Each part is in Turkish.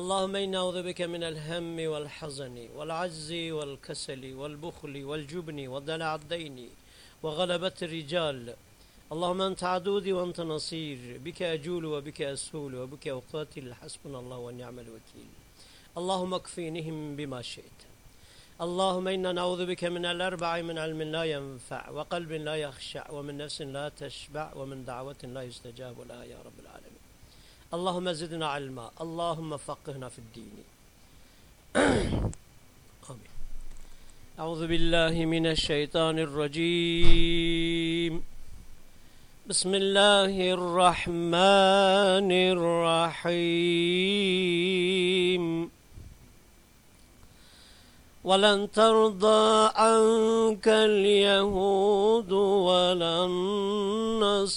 اللهم إنا أعوذ بك من الهم والحزن والعجز والكسل والبخل والجبن ودلع الدين وغلبة الرجال. اللهم أنت عدودي وأنت نصير. بك أجول وبك أسهول وبك أقاتل. حسبنا الله ونعم الوكيل. اللهم اكفينهم بما شئت. اللهم إنا نعوذ بك من الأربع من علم لا ينفع وقلب لا يخشع ومن نفس لا تشبع ومن دعوة لا يستجاب لها يا رب العالمين. اللهم زدنا علما اللهم فقهنا في الدين. آمين. أعوذ بالله من الشيطان الرجيم. بسم الله الرحمن الرحيم. ولن ترضى عنك اليهود ولا النصارى.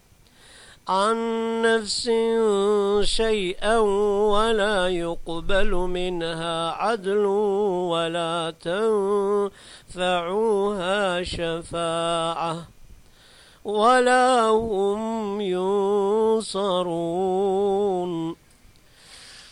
عن نفس شيئا ولا يقبل منها عدل ولا تنفعها شفاعة ولا هم ينصرون.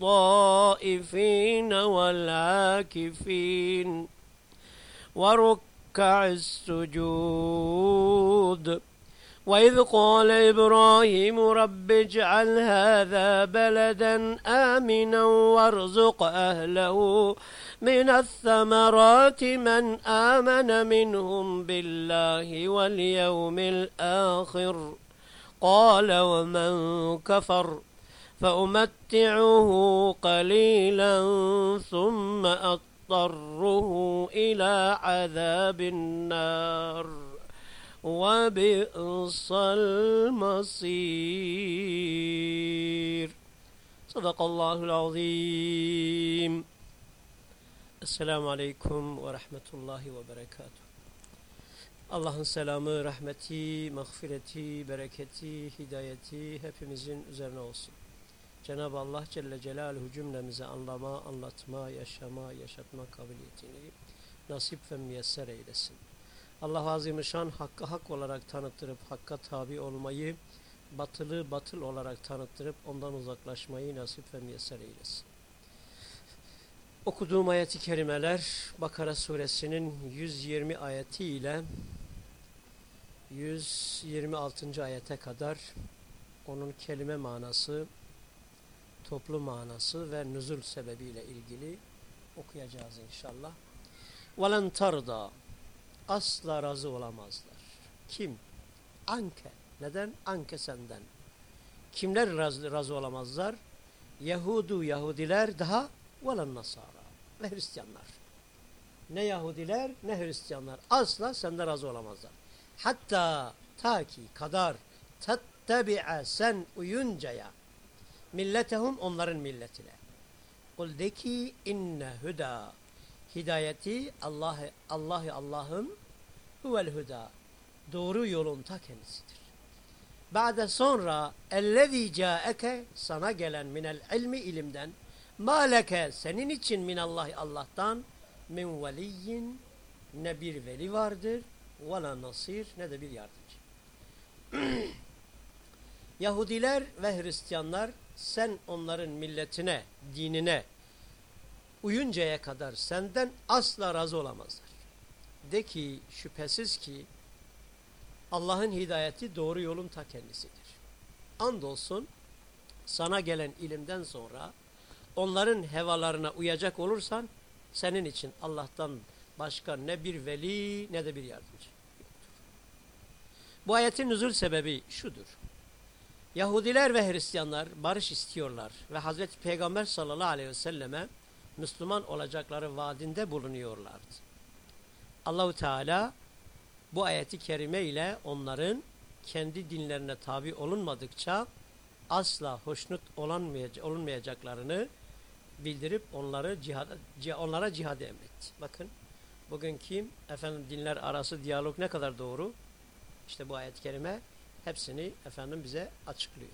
للطائفين والعاكفين وركع السجود. وإذ قال إبراهيم رب اجعل هذا بلدا آمنا وارزق أهله من الثمرات من آمن منهم بالله واليوم الآخر. قال ومن كفر. فأمتعه قليلا ثم أضطره إلى عذاب النار. وبئس المصير. صدق الله العظيم. السلام عليكم ورحمة الله وبركاته. Allah'ın selamı, rahmeti, mağfireti, bereketi, hidayeti hepimizin üzerine olsun. Cenab-ı Allah Celle Celaluhu cümlemize anlama, anlatma, yaşama, yaşatma kabiliyetini nasip ve müyesser eylesin. Allah Azimüşşan hakkı hak olarak tanıttırıp hakka tabi olmayı, batılı batıl olarak tanıttırıp ondan uzaklaşmayı nasip ve müyesser eylesin. Okuduğum ayeti kerimeler Bakara suresinin 120 ayeti ile 126. ayete kadar onun kelime manası, toplu manası ve nüzul sebebiyle ilgili okuyacağız inşallah. Velen tarda asla razı olamazlar. Kim? Anke. Neden? Anke senden. Kimler razı, razı olamazlar? Yahudu Yahudiler daha velen Nasara ve Hristiyanlar. Ne Yahudiler ne Hristiyanlar asla senden razı olamazlar. Hatta ta ki kadar tettebi'e sen uyuncaya milletehum onların milletine. Kul de ki inne huda hidayeti Allah'ı Allah'ı Allah'ın huvel huda doğru yolun ta kendisidir. Ba'de sonra ellezî câeke sana gelen minel ilmi ilimden maleke senin için minallahi Allah'tan min veliyyin ne bir veli vardır ve la nasir ne de bir yardımcı. Yahudiler ve Hristiyanlar sen onların milletine, dinine uyuncaya kadar senden asla razı olamazlar. De ki şüphesiz ki Allah'ın hidayeti doğru yolun ta kendisidir. Andolsun sana gelen ilimden sonra onların hevalarına uyacak olursan senin için Allah'tan başka ne bir veli ne de bir yardımcı. Bu ayetin nüzul sebebi şudur. Yahudiler ve Hristiyanlar barış istiyorlar ve Hazreti Peygamber sallallahu aleyhi ve selleme Müslüman olacakları vaadinde bulunuyorlardı. Allahu Teala bu ayeti kerime ile onların kendi dinlerine tabi olunmadıkça asla hoşnut olunmayacaklarını bildirip onları cihad, onlara cihad emretti. Bakın bugün kim efendim dinler arası diyalog ne kadar doğru? İşte bu ayet-i kerime hepsini efendim bize açıklıyor.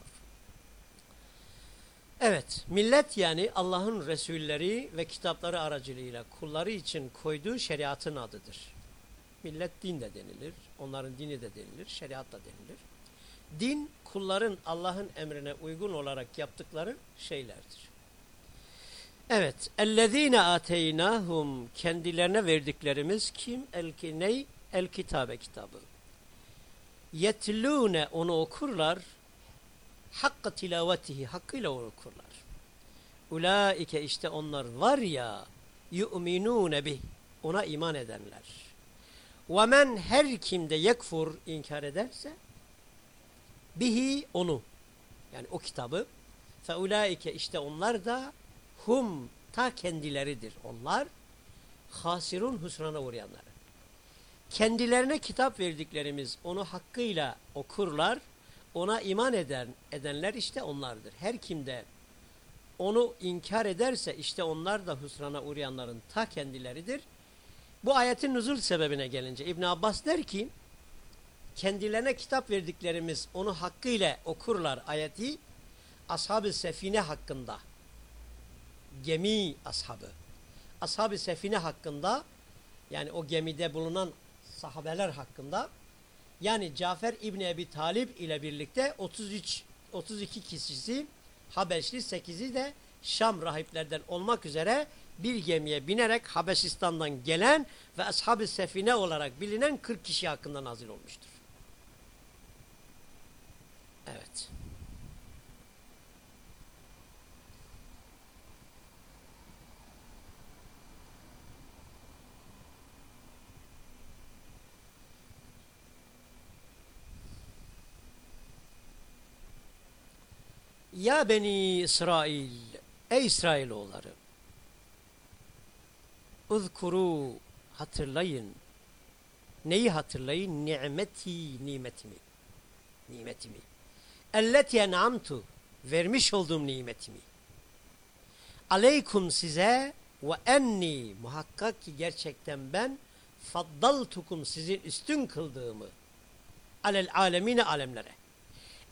Evet, millet yani Allah'ın Resulleri ve kitapları aracılığıyla kulları için koyduğu şeriatın adıdır. Millet din de denilir, onların dini de denilir, şeriat da denilir. Din kulların Allah'ın emrine uygun olarak yaptıkları şeylerdir. Evet, ellezine ateynahum kendilerine verdiklerimiz kim? El ney? El kitabı. Yetlûne onu okurlar. Hakkı tilavetihi hakkıyla okurlar. Ulaike işte onlar var ya yu'minûne bih ona iman edenler. Ve men her kimde yekfur inkar ederse bihi onu yani o kitabı fe ulaike işte onlar da hum ta kendileridir onlar hasirun husrana uğrayanlar. Kendilerine kitap verdiklerimiz onu hakkıyla okurlar. Ona iman eden edenler işte onlardır. Her kimde onu inkar ederse işte onlar da husrana uğrayanların ta kendileridir. Bu ayetin nüzul sebebine gelince İbn Abbas der ki kendilerine kitap verdiklerimiz onu hakkıyla okurlar ayeti ashab-ı sefine hakkında gemi ashabı ashab-ı sefine hakkında yani o gemide bulunan sahabeler hakkında yani Cafer İbni Ebi Talip ile birlikte 33 32 kişisi Habeşli 8'i de Şam rahiplerden olmak üzere bir gemiye binerek Habeşistan'dan gelen ve Ashab-ı Sefine olarak bilinen 40 kişi hakkında nazil olmuştur. Evet. Ya Beni İsrail, ey İsrailoğulları, uzkuru, hatırlayın. Neyi hatırlayın? Nimeti, nimetimi. Nimetimi. Elleti en'amtu, vermiş olduğum nimetimi. Aleykum size ve enni, muhakkak ki gerçekten ben, faddaltukum sizin üstün kıldığımı, alel alemine alemlere.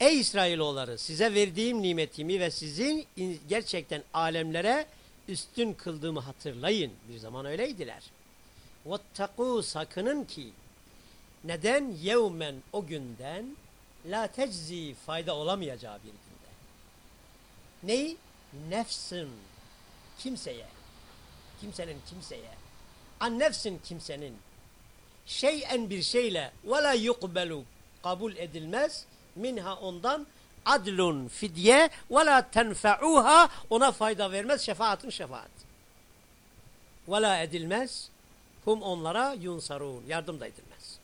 Ey İsrailoğulları size verdiğim nimetimi ve sizin gerçekten alemlere üstün kıldığımı hatırlayın. Bir zaman öyleydiler. Vettakû sakının ki neden yevmen o günden la teczi fayda olamayacağı bir günde. Neyi? Nefsin kimseye, kimsenin kimseye, an nefsin kimsenin şeyen bir şeyle ve la yukbelu kabul edilmez minha ondan adlun fidye ve la tenfe'uha ona fayda vermez şefaatın şefaat. Ve la edilmez hum onlara yunsarun yardım da edilmez.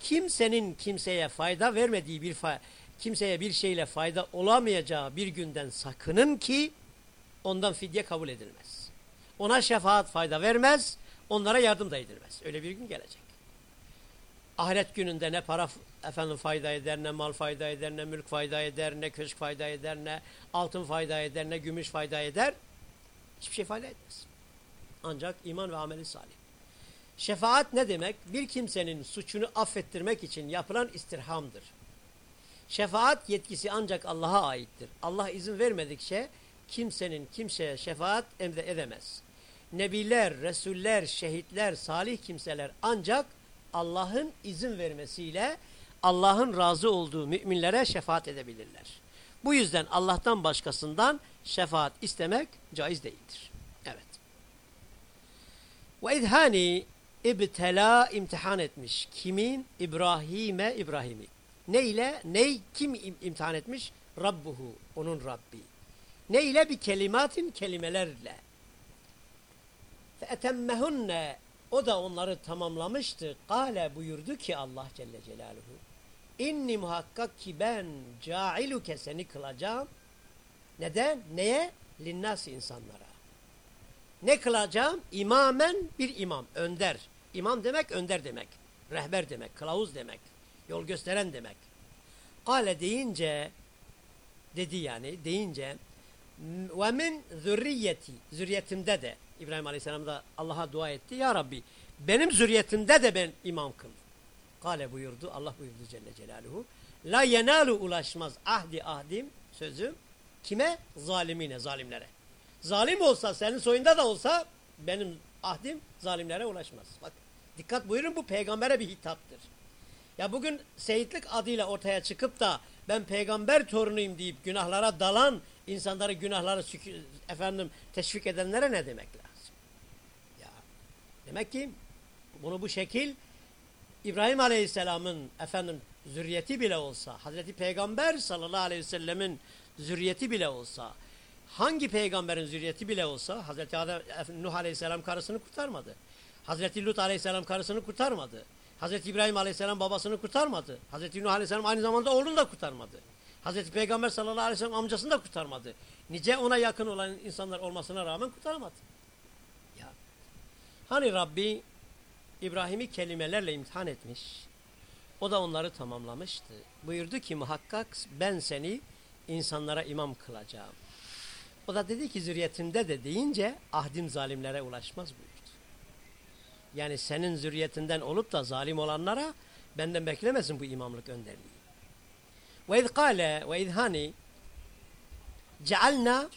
Kimsenin kimseye fayda vermediği bir fa kimseye bir şeyle fayda olamayacağı bir günden sakının ki ondan fidye kabul edilmez. Ona şefaat fayda vermez, onlara yardım da edilmez. Öyle bir gün gelecek. Ahiret gününde ne para efendim fayda eder, ne mal fayda eder, ne mülk fayda eder, ne köşk fayda eder, ne altın fayda eder, ne gümüş fayda eder. Hiçbir şey fayda etmez. Ancak iman ve ameli salih. Şefaat ne demek? Bir kimsenin suçunu affettirmek için yapılan istirhamdır. Şefaat yetkisi ancak Allah'a aittir. Allah izin vermedikçe kimsenin kimseye şefaat emre edemez. Nebiler, Resuller, şehitler, salih kimseler ancak Allah'ın izin vermesiyle Allah'ın razı olduğu müminlere şefaat edebilirler. Bu yüzden Allah'tan başkasından şefaat istemek caiz değildir. Evet. Ve idhani ibtela imtihan etmiş. Kimin? İbrahim'e İbrahim'i. Ne ile? Ney? Kim imtihan etmiş? Rabbuhu. Onun Rabbi. Ne ile? Bir kelimatin kelimelerle. Fe etemmehunne o da onları tamamlamıştı. Kale buyurdu ki Allah Celle Celaluhu. İnni muhakkak ki ben cailuke seni kılacağım. Neden? Neye? Linnâs insanlara. Ne kılacağım? İmamen bir imam, önder. İmam demek önder demek. Rehber demek, kılavuz demek. Yol gösteren demek. Kale deyince dedi yani deyince ve min zürriyeti zürriyetimde de İbrahim Aleyhisselam da Allah'a dua etti. Ya Rabbi benim zürriyetimde de ben imam kıl. Kale buyurdu. Allah buyurdu Celle Celaluhu. La yenalu ulaşmaz ahdi ahdim sözüm Kime? Zalimine, zalimlere. Zalim olsa, senin soyunda da olsa benim ahdim zalimlere ulaşmaz. Bak dikkat buyurun bu peygambere bir hitaptır. Ya bugün seyitlik adıyla ortaya çıkıp da ben peygamber torunuyum deyip günahlara dalan insanları günahları efendim teşvik edenlere ne demek lazım? Ya demek ki bunu bu şekil İbrahim Aleyhisselam'ın efendim zürriyeti bile olsa, Hazreti Peygamber sallallahu aleyhi ve sellemin zürriyeti bile olsa, hangi peygamberin zürriyeti bile olsa Hazreti Adem, Nuh Aleyhisselam karısını kurtarmadı. Hazreti Lut Aleyhisselam karısını kurtarmadı. Hazreti İbrahim Aleyhisselam babasını kurtarmadı. Hazreti Nuh Aleyhisselam aynı zamanda oğlunu da kurtarmadı. Hazreti Peygamber sallallahu aleyhi ve sellem amcasını da kurtarmadı. Nice ona yakın olan insanlar olmasına rağmen kurtarmadı. Ya. Hani Rabbi İbrahim'i kelimelerle imtihan etmiş. O da onları tamamlamıştı. Buyurdu ki muhakkak ben seni insanlara imam kılacağım. O da dedi ki zürriyetimde de deyince ahdim zalimlere ulaşmaz buyurdu. Yani senin zürriyetinden olup da zalim olanlara benden beklemesin bu imamlık önderliği. Ve iz kâle ve iz hani cealna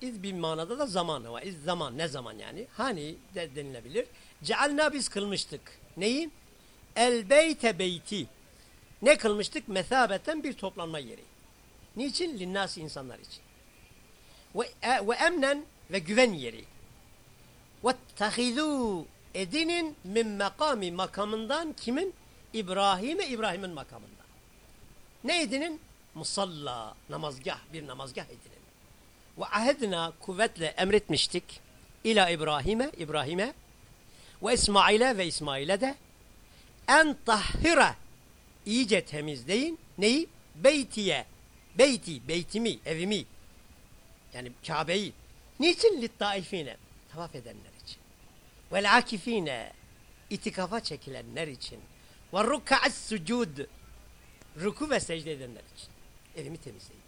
iz bir manada da zamanı ve iz zaman ne zaman yani hani de denilebilir. Cealna biz kılmıştık. Neyi? El beyte beyti. Ne kılmıştık? Mesabeten bir toplanma yeri. Niçin? Linnâs insanlar için. Ve, e, ve emnen ve güven yeri. Ve tehidû edinin min makami makamından kimin? İbrahim'e İbrahim'in makamından. Ne edinin? Musalla, namazgah, bir namazgah edinin. Ve ahedna kuvvetle emretmiştik ila İbrahim'e, İbrahim'e ve İsmail'e ve İsmail'e de en tahhira iyice temizleyin. Neyi? Beytiye. Beyti, beytimi, evimi. Yani Kabe'yi. Niçin? Littaifine. Tavaf edenler için. Vel akifine. itikafa çekilenler için. Ve ruka'as sucud. Ruku ve secde edenler için. Evimi temizleyin.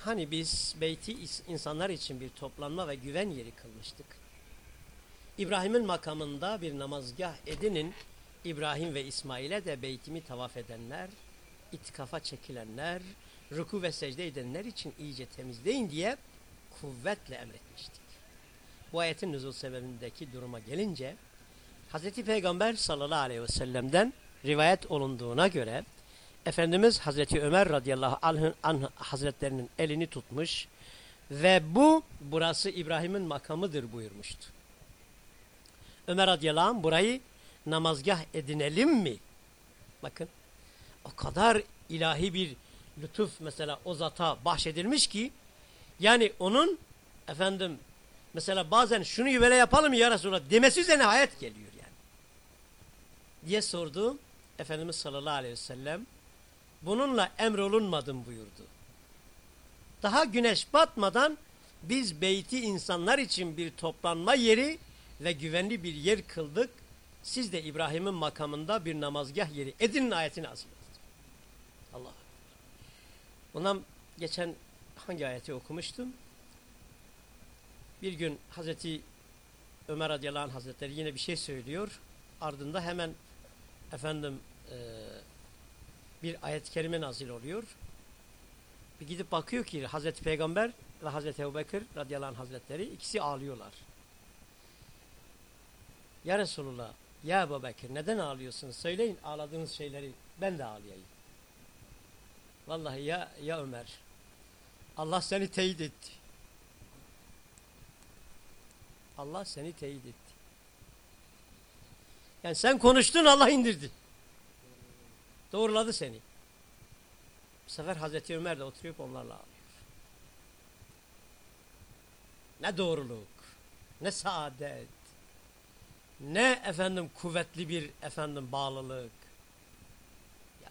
Hani biz beyti insanlar için bir toplanma ve güven yeri kılmıştık. İbrahim'in makamında bir namazgah edinin. İbrahim ve İsmail'e de beytimi tavaf edenler, itikafa çekilenler, ruku ve secde edenler için iyice temizleyin diye kuvvetle emretmiştik. Bu ayetin nüzul sebebindeki duruma gelince Hz. Peygamber sallallahu aleyhi ve sellem'den rivayet olunduğuna göre Efendimiz Hazreti Ömer radıyallahu anh, anh hazretlerinin elini tutmuş ve bu burası İbrahim'in makamıdır buyurmuştu. Ömer radıyallahu anh burayı namazgah edinelim mi? Bakın o kadar ilahi bir lütuf mesela o zata bahşedilmiş ki yani onun efendim mesela bazen şunu böyle yapalım ya Resulallah demesi üzerine ayet geliyor yani. Diye sordu Efendimiz sallallahu aleyhi ve sellem bununla emrolunmadım buyurdu. Daha güneş batmadan biz beyti insanlar için bir toplanma yeri ve güvenli bir yer kıldık. Siz de İbrahim'in makamında bir namazgah yeri edinin ayetini azim Allah. Bundan geçen hangi ayeti okumuştum? Bir gün Hazreti Ömer radıyallahu anh hazretleri yine bir şey söylüyor. Ardında hemen efendim e, bir ayet-i kerime nazil oluyor. Bir gidip bakıyor ki Hazreti Peygamber ve Hazreti Ebu Bekir radıyallahu anh hazretleri ikisi ağlıyorlar. Ya Resulullah, ya Ebu Bekir neden ağlıyorsunuz? Söyleyin ağladığınız şeyleri ben de ağlayayım. Vallahi ya, ya Ömer Allah seni teyit etti. Allah seni teyit etti. Yani sen konuştun Allah indirdi. Doğruladı seni. Bu sefer Hazreti Ömer de oturup onlarla ağlıyor. Ne doğruluk, ne saadet, ne efendim kuvvetli bir efendim bağlılık. Ya.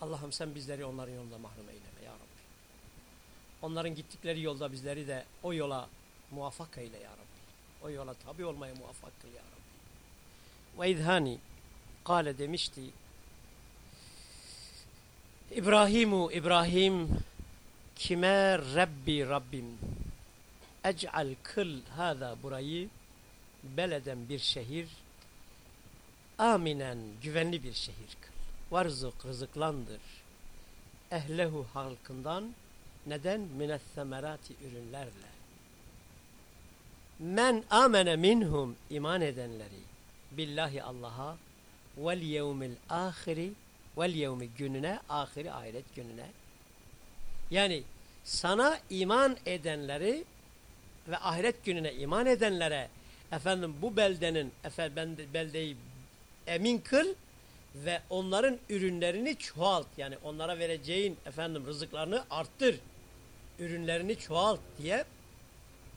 Allah'ım sen bizleri onların yolunda mahrum eyleme ya Rabbi. Onların gittikleri yolda bizleri de o yola muvaffak eyle ya Rabbi. O yola tabi olmaya muvaffak kıl ya Rabbi. Ve izhani kale demişti İbrahimu İbrahim kime Rabbi Rabbim ec'al kıl hâzâ burayı beleden bir şehir aminen güvenli bir şehir kıl. Varzık rızıklandır. Ehlehu halkından neden minet semerati ürünlerle. Men amene minhum iman edenleri billahi Allah'a vel yevmil ahiri vel yevmi gününe ahiri ahiret gününe yani sana iman edenleri ve ahiret gününe iman edenlere efendim bu beldenin efendim beldeyi emin kıl ve onların ürünlerini çoğalt. Yani onlara vereceğin efendim rızıklarını arttır. Ürünlerini çoğalt diye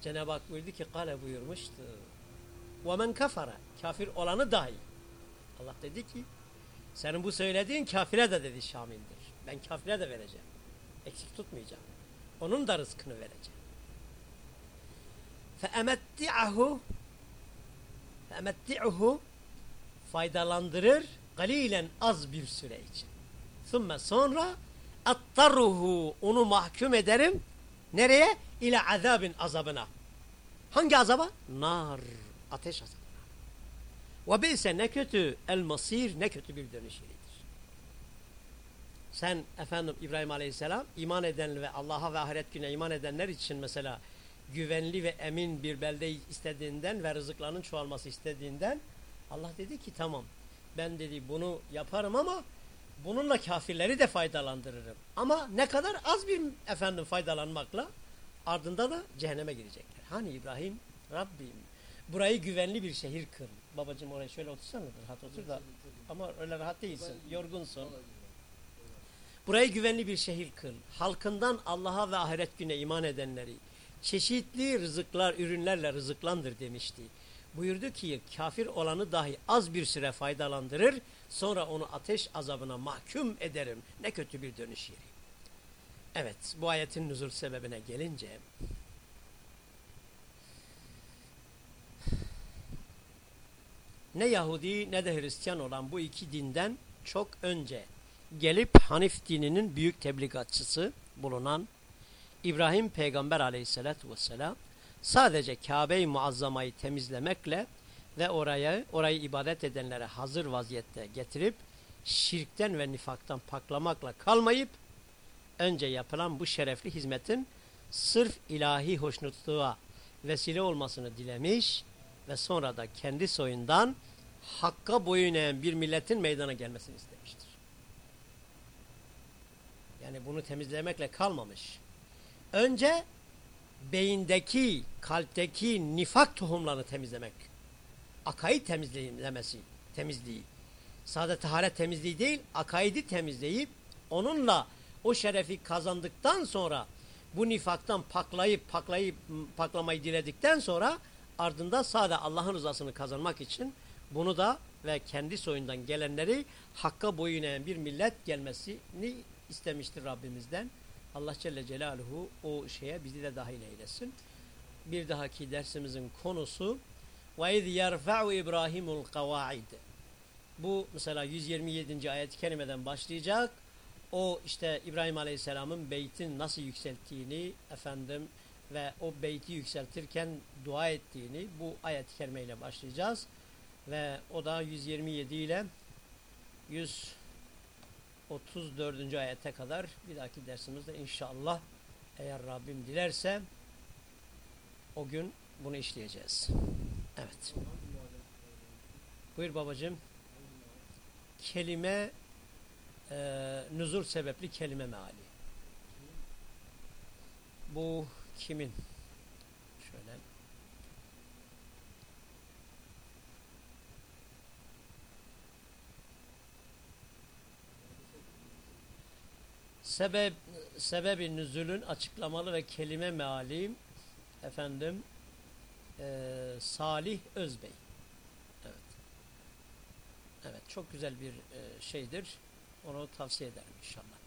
Cenab-ı Hak buyurdu ki kale buyurmuştu. وَمَنْ kafara Kafir olanı dahi. Allah dedi ki senin bu söylediğin kafire de dedi şamildir. Ben kafire de vereceğim. Eksik tutmayacağım. Onun da rızkını vereceğim. فَاَمَتِّعَهُ فَاَمَتِّعُهُ faydalandırır galilen az bir süre için. Thumme sonra attaruhu onu mahkum ederim. Nereye? İle azabin azabına. Hangi azaba? Nar. Ateş azabına. Ve bilse ne kötü el masir ne kötü bir dönüş yeridir. Sen efendim İbrahim Aleyhisselam iman eden ve Allah'a ve ahiret güne iman edenler için mesela güvenli ve emin bir belde istediğinden ve rızıklarının çoğalması istediğinden Allah dedi ki tamam ben dedi bunu yaparım ama bununla kafirleri de faydalandırırım. Ama ne kadar az bir efendim faydalanmakla ardında da cehenneme girecekler. Hani İbrahim Rabbim burayı güvenli bir şehir kıl. Babacım oraya şöyle otursana rahat otur da ama öyle rahat değilsin yorgunsun. Burayı güvenli bir şehir kıl. Halkından Allah'a ve ahiret güne iman edenleri çeşitli rızıklar, ürünlerle rızıklandır demişti. Buyurdu ki kafir olanı dahi az bir süre faydalandırır, sonra onu ateş azabına mahkum ederim. Ne kötü bir dönüş yeri. Evet, bu ayetin nüzul sebebine gelince ne Yahudi ne de Hristiyan olan bu iki dinden çok önce gelip Hanif dininin büyük tebligatçısı bulunan İbrahim peygamber aleyhissalatü vesselam sadece Kabe-i Muazzama'yı temizlemekle ve oraya orayı ibadet edenlere hazır vaziyette getirip şirkten ve nifaktan paklamakla kalmayıp önce yapılan bu şerefli hizmetin sırf ilahi hoşnutluğa vesile olmasını dilemiş ve sonra da kendi soyundan hakka boyun eğen bir milletin meydana gelmesini istemiştir. Yani bunu temizlemekle kalmamış. Önce beyindeki, kalpteki nifak tohumlarını temizlemek. Akaid temizlemesi, temizliği. Sadece taharet temizliği değil, akaidi temizleyip onunla o şerefi kazandıktan sonra bu nifaktan paklayıp paklayıp paklamayı diledikten sonra ardında sadece Allah'ın rızasını kazanmak için bunu da ve kendi soyundan gelenleri hakka boyun eğen bir millet gelmesini istemiştir Rabbimizden. Allah Celle Celaluhu o şeye bizi de dahil eylesin. Bir dahaki dersimizin konusu وَاِذْ يَرْفَعُ İbrahimul الْقَوَاعِدِ Bu mesela 127. ayet-i kerimeden başlayacak. O işte İbrahim Aleyhisselam'ın beytin nasıl yükselttiğini efendim ve o beyti yükseltirken dua ettiğini bu ayet-i kerimeyle başlayacağız. Ve o da 127 ile 100 34. ayete kadar bir dahaki dersimizde inşallah eğer Rabbim dilerse o gün bunu işleyeceğiz. Evet. Buyur babacığım. Kelime e, nüzur sebepli kelime meali. Bu kimin? sebep sebebi nüzulün açıklamalı ve kelime meali efendim e, Salih Özbey. Evet. Evet çok güzel bir e, şeydir. Onu tavsiye ederim inşallah.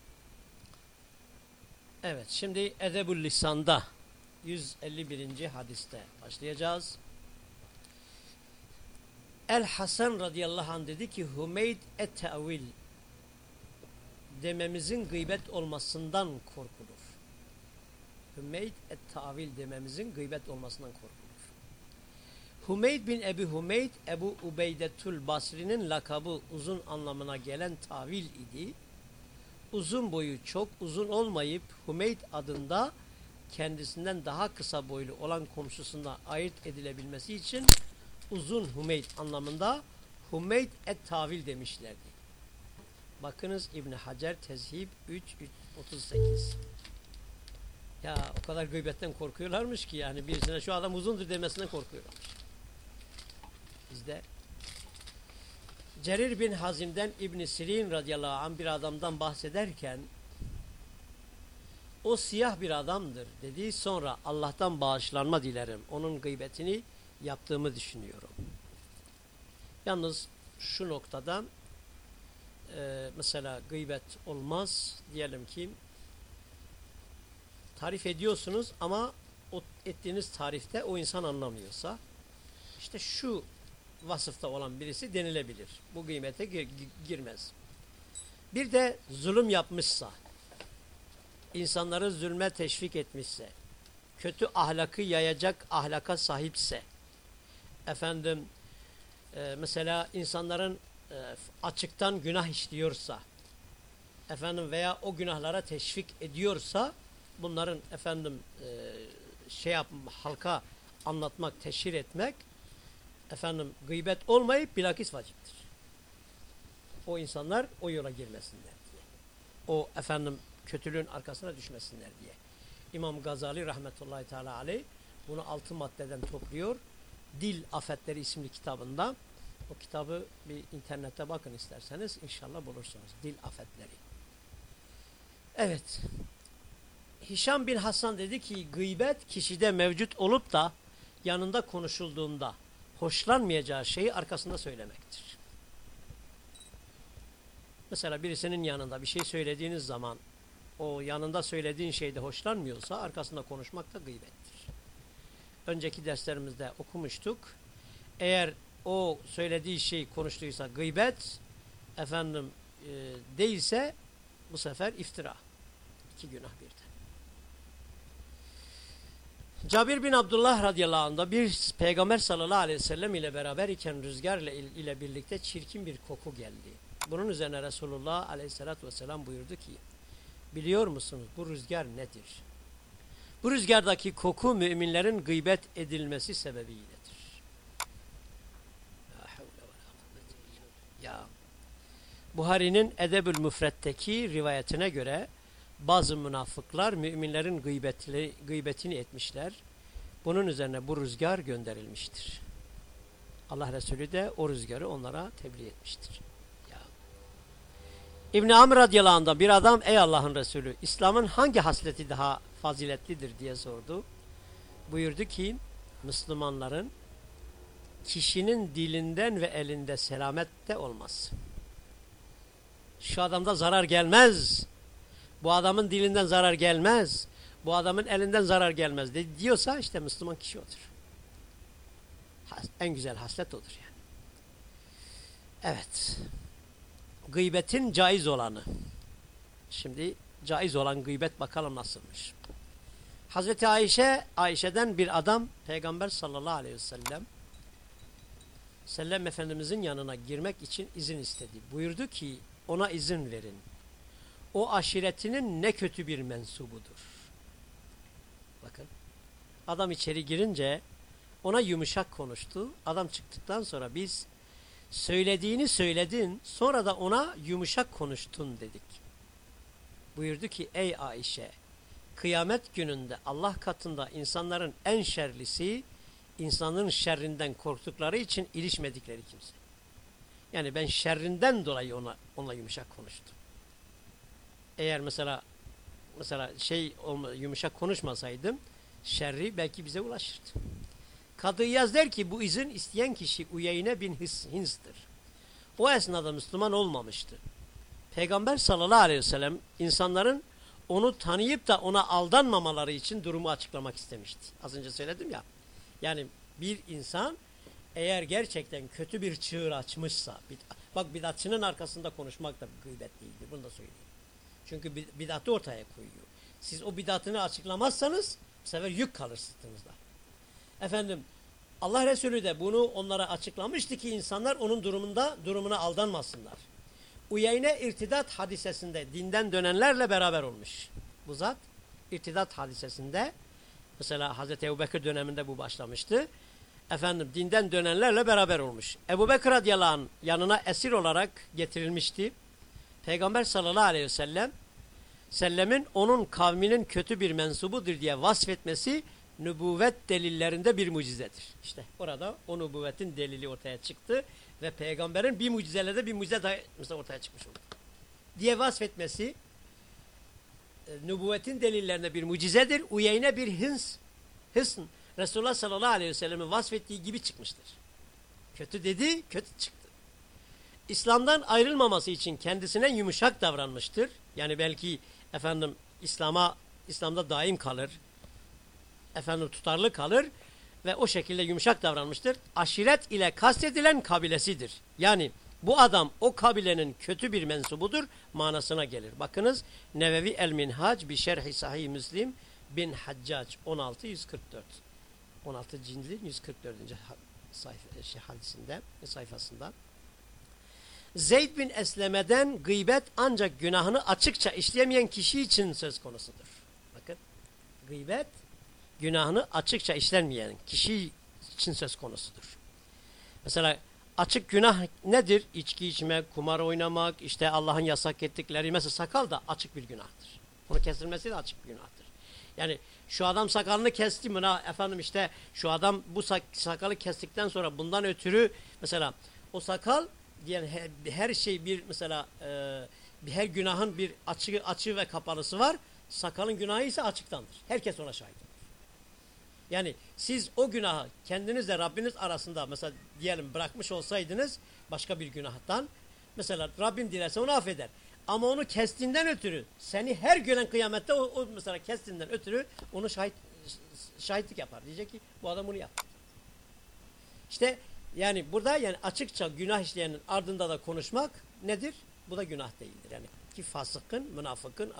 Evet şimdi Edebül Lisan'da 151. hadiste başlayacağız. El Hasan radıyallahu anh dedi ki Hümeyd et-tevil dememizin gıybet olmasından korkulur. Hümmeyd et-tavil dememizin gıybet olmasından korkulur. Humeyd bin Ebi Humeyd, Ebu Ubeydetul Basri'nin lakabı uzun anlamına gelen tavil idi. Uzun boyu çok uzun olmayıp Humeyd adında kendisinden daha kısa boylu olan komşusunda ayırt edilebilmesi için uzun Humeyd anlamında Humeyd et tavil demişlerdi. Bakınız İbni Hacer Tezhib 3, 38. Ya o kadar gıybetten korkuyorlarmış ki yani birisine şu adam uzundur demesine korkuyorlarmış. Bizde Cerir bin Hazim'den İbn Sirin radıyallahu anh bir adamdan bahsederken o siyah bir adamdır dedi. Sonra Allah'tan bağışlanma dilerim. Onun gıybetini yaptığımı düşünüyorum. Yalnız şu noktadan e, mesela gıybet olmaz. Diyelim ki tarif ediyorsunuz ama o ettiğiniz tarifte o insan anlamıyorsa işte şu vasıfta olan birisi denilebilir. Bu kıymete gir girmez. Bir de zulüm yapmışsa insanları zulme teşvik etmişse, kötü ahlakı yayacak ahlaka sahipse, efendim e, mesela insanların e, açıktan günah işliyorsa, efendim veya o günahlara teşvik ediyorsa, bunların efendim e, şey yap, halka anlatmak, teşhir etmek, efendim gıybet olmayıp bilakis vaciptir. O insanlar o yola girmesinler diye. O efendim kötülüğün arkasına düşmesinler diye. İmam Gazali rahmetullahi teala aleyh bunu altı maddeden topluyor. Dil Afetleri isimli kitabında. O kitabı bir internette bakın isterseniz inşallah bulursunuz. Dil Afetleri. Evet. Hişam bin Hasan dedi ki gıybet kişide mevcut olup da yanında konuşulduğunda hoşlanmayacağı şeyi arkasında söylemektir. Mesela birisinin yanında bir şey söylediğiniz zaman o yanında söylediğin şeyde hoşlanmıyorsa arkasında konuşmak da gıybettir. Önceki derslerimizde okumuştuk. Eğer o söylediği şey konuştuysa gıybet efendim e, değilse bu sefer iftira. İki günah birden. Cabir bin Abdullah radıyallahu anh da bir peygamber sallallahu aleyhi ve sellem ile beraber iken rüzgar ile, ile birlikte çirkin bir koku geldi. Bunun üzerine Resulullah aleyhissalatü vesselam buyurdu ki Biliyor musunuz bu rüzgar nedir? Bu rüzgardaki koku müminlerin gıybet edilmesi sebebiyledir. Ya Buhari'nin Edebül Müfret'teki rivayetine göre bazı münafıklar müminlerin gıybetli, gıybetini etmişler. Bunun üzerine bu rüzgar gönderilmiştir. Allah Resulü de o rüzgarı onlara tebliğ etmiştir. İbn-i Amr radıyallahu bir adam ey Allah'ın Resulü İslam'ın hangi hasleti daha faziletlidir diye sordu. Buyurdu ki Müslümanların kişinin dilinden ve elinde selamette olmaz. Şu adamda zarar gelmez. Bu adamın dilinden zarar gelmez. Bu adamın elinden zarar gelmez de diyorsa işte Müslüman kişi odur. En güzel haslet odur yani. Evet gıybetin caiz olanı. Şimdi caiz olan gıybet bakalım nasılmış. Hazreti Ayşe, Ayşe'den bir adam Peygamber sallallahu aleyhi ve sellem Sellem Efendimizin yanına girmek için izin istedi. Buyurdu ki ona izin verin. O aşiretinin ne kötü bir mensubudur. Bakın. Adam içeri girince ona yumuşak konuştu. Adam çıktıktan sonra biz Söylediğini söyledin, sonra da ona yumuşak konuştun dedik. Buyurdu ki ey Ayşe, kıyamet gününde Allah katında insanların en şerlisi, insanların şerrinden korktukları için ilişmedikleri kimse. Yani ben şerrinden dolayı ona, onunla yumuşak konuştum. Eğer mesela mesela şey yumuşak konuşmasaydım şerri belki bize ulaşırdı. Kadı Yaz der ki bu izin isteyen kişi Uyeyne bin Hins'tir. O esnada Müslüman olmamıştı. Peygamber sallallahu aleyhi ve sellem insanların onu tanıyıp da ona aldanmamaları için durumu açıklamak istemişti. Az önce söyledim ya. Yani bir insan eğer gerçekten kötü bir çığır açmışsa, bak bidatçının arkasında konuşmak da gıybet değildir. Bunu da söyleyeyim. Çünkü bidatı ortaya koyuyor. Siz o bidatını açıklamazsanız bu sefer yük kalır sırtınızda efendim Allah Resulü de bunu onlara açıklamıştı ki insanlar onun durumunda durumuna aldanmasınlar. Uyeyne irtidat hadisesinde dinden dönenlerle beraber olmuş. Bu zat irtidat hadisesinde mesela Hazreti Ebu Bekir döneminde bu başlamıştı. Efendim dinden dönenlerle beraber olmuş. Ebu Bekir radıyallahu anh yanına esir olarak getirilmişti. Peygamber sallallahu aleyhi ve sellem sellemin onun kavminin kötü bir mensubudur diye vasfetmesi nübüvvet delillerinde bir mucizedir. İşte orada o nübüvvetin delili ortaya çıktı ve peygamberin bir mucizeyle de bir mucize daha ortaya çıkmış oldu. Diye vasfetmesi e, nübüvvetin delillerinde bir mucizedir. Uyeyne bir hıns, hısn. Resulullah sallallahu aleyhi ve sellem'in vasfettiği gibi çıkmıştır. Kötü dedi, kötü çıktı. İslam'dan ayrılmaması için kendisine yumuşak davranmıştır. Yani belki efendim İslam'a İslam'da daim kalır. Efendim tutarlı kalır ve o şekilde yumuşak davranmıştır. Aşiret ile kastedilen kabilesidir. Yani bu adam o kabilenin kötü bir mensubudur manasına gelir. Bakınız Nevevi El Minhac bir şerhi sahih Müslim bin Haccac 16 144. 16 cindli 144. sayfa şey hadisinde sayfasında. Zeyd bin Esleme'den gıybet ancak günahını açıkça işlemeyen kişi için söz konusudur. Bakın gıybet günahını açıkça işlenmeyen kişi için söz konusudur. Mesela açık günah nedir? İçki içmek, kumar oynamak, işte Allah'ın yasak ettikleri. Mesela sakal da açık bir günahtır. Onu kesilmesi de açık bir günahtır. Yani şu adam sakalını kesti mi? Efendim işte şu adam bu sakalı kestikten sonra bundan ötürü mesela o sakal diyen her, her şey bir mesela e, her günahın bir açığı açığı ve kapalısı var. Sakalın günahı ise açıktandır. Herkes ona şahit. Yani siz o günahı kendinizle Rabbiniz arasında mesela diyelim bırakmış olsaydınız başka bir günahtan mesela Rabbim dilerse onu affeder. Ama onu kestiğinden ötürü seni her gören kıyamette o, o mesela kestiğinden ötürü onu şahit şahitlik yapar. Diyecek ki bu adam bunu yaptı. İşte yani burada yani açıkça günah işleyenin ardında da konuşmak nedir? Bu da günah değildir. Yani ki fasıkın, münafıkın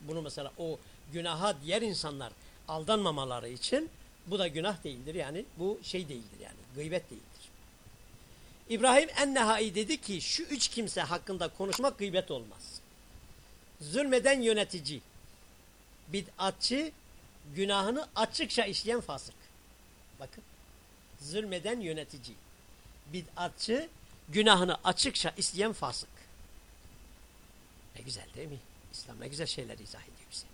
bunu mesela o günaha diğer insanlar aldanmamaları için bu da günah değildir. Yani bu şey değildir yani gıybet değildir. İbrahim Ennehai dedi ki şu üç kimse hakkında konuşmak gıybet olmaz. Zulmeden yönetici, bid'atçı, günahını açıkça işleyen fasık. Bakın zulmeden yönetici, bid'atçı, günahını açıkça isteyen fasık. Ne güzel değil mi? İslam ne güzel şeyler izah ediyor bize.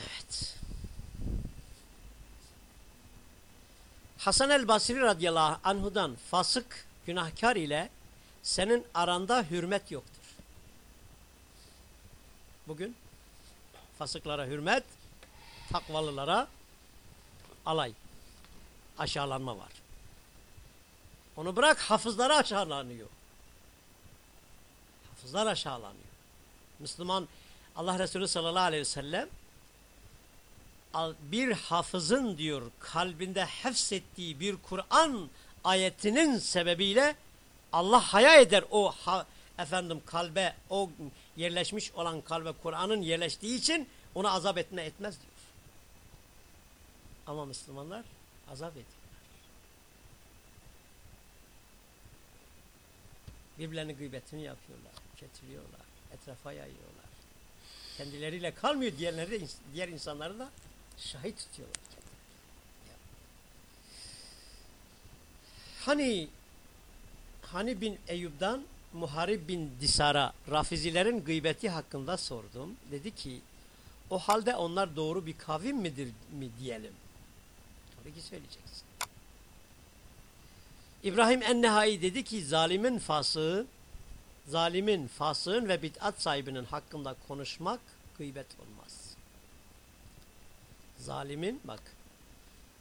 Evet. Hasan el Basri radıyallahu anhudan fasık, günahkar ile senin aranda hürmet yoktur. Bugün fasıklara hürmet, takvalılara alay, aşağılanma var. Onu bırak hafızlara aşağılanıyor. Hafızlar aşağılanıyor. Müslüman Allah Resulü sallallahu aleyhi ve sellem bir hafızın diyor kalbinde hefsettiği bir Kur'an ayetinin sebebiyle Allah haya eder o ha, efendim kalbe o yerleşmiş olan kalbe Kur'an'ın yerleştiği için onu azap etme etmez diyor. Ama Müslümanlar azap ediyor. Birbirlerinin gıybetini yapıyorlar, getiriyorlar, etrafa yayıyorlar. Kendileriyle kalmıyor, diğerleri diğer insanları da şahit tutuyorlar. Hani Hani bin Eyyub'dan Muharib bin Disar'a Rafizilerin gıybeti hakkında sordum. Dedi ki o halde onlar doğru bir kavim midir mi diyelim. Tabii ki söyleyeceksin. İbrahim Ennehai dedi ki zalimin fasığı, zalimin, fasığın ve bid'at sahibinin hakkında konuşmak gıybet olmaz. Zalimin bak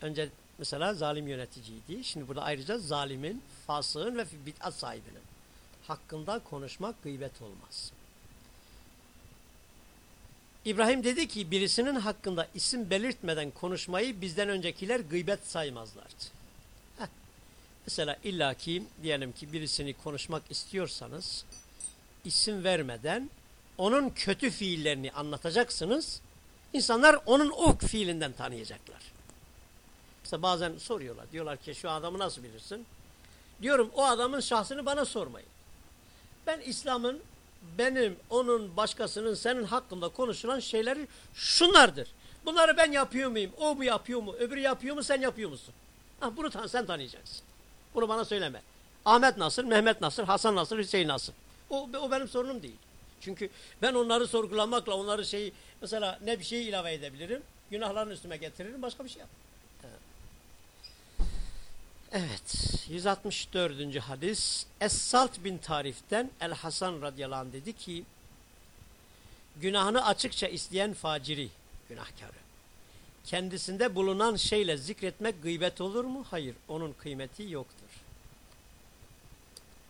önce mesela zalim yöneticiydi. Şimdi burada ayrıca zalimin, fasığın ve bid'at sahibinin hakkında konuşmak gıybet olmaz. İbrahim dedi ki birisinin hakkında isim belirtmeden konuşmayı bizden öncekiler gıybet saymazlardı. Mesela illaki diyelim ki birisini konuşmak istiyorsanız isim vermeden onun kötü fiillerini anlatacaksınız. İnsanlar onun o fiilinden tanıyacaklar. İşte bazen soruyorlar. Diyorlar ki şu adamı nasıl bilirsin? Diyorum o adamın şahsını bana sormayın. Ben İslam'ın benim, onun, başkasının, senin hakkında konuşulan şeyleri şunlardır. Bunları ben yapıyor muyum? O mu yapıyor mu? Öbürü yapıyor mu? Sen yapıyor musun? Ha, bunu tan sen tanıyacaksın. Bunu bana söyleme. Ahmet nasıl, Mehmet nasıl, Hasan nasıl, Hüseyin nasıl? O, o benim sorunum değil. Çünkü ben onları sorgulamakla onları şeyi mesela ne bir şey ilave edebilirim. Günahların üstüme getiririm. Başka bir şey yap. Evet. 164. hadis. Es-Salt bin Tarif'ten El-Hasan radıyallahu anh dedi ki günahını açıkça isteyen faciri, günahkarı. Kendisinde bulunan şeyle zikretmek gıybet olur mu? Hayır. Onun kıymeti yoktur.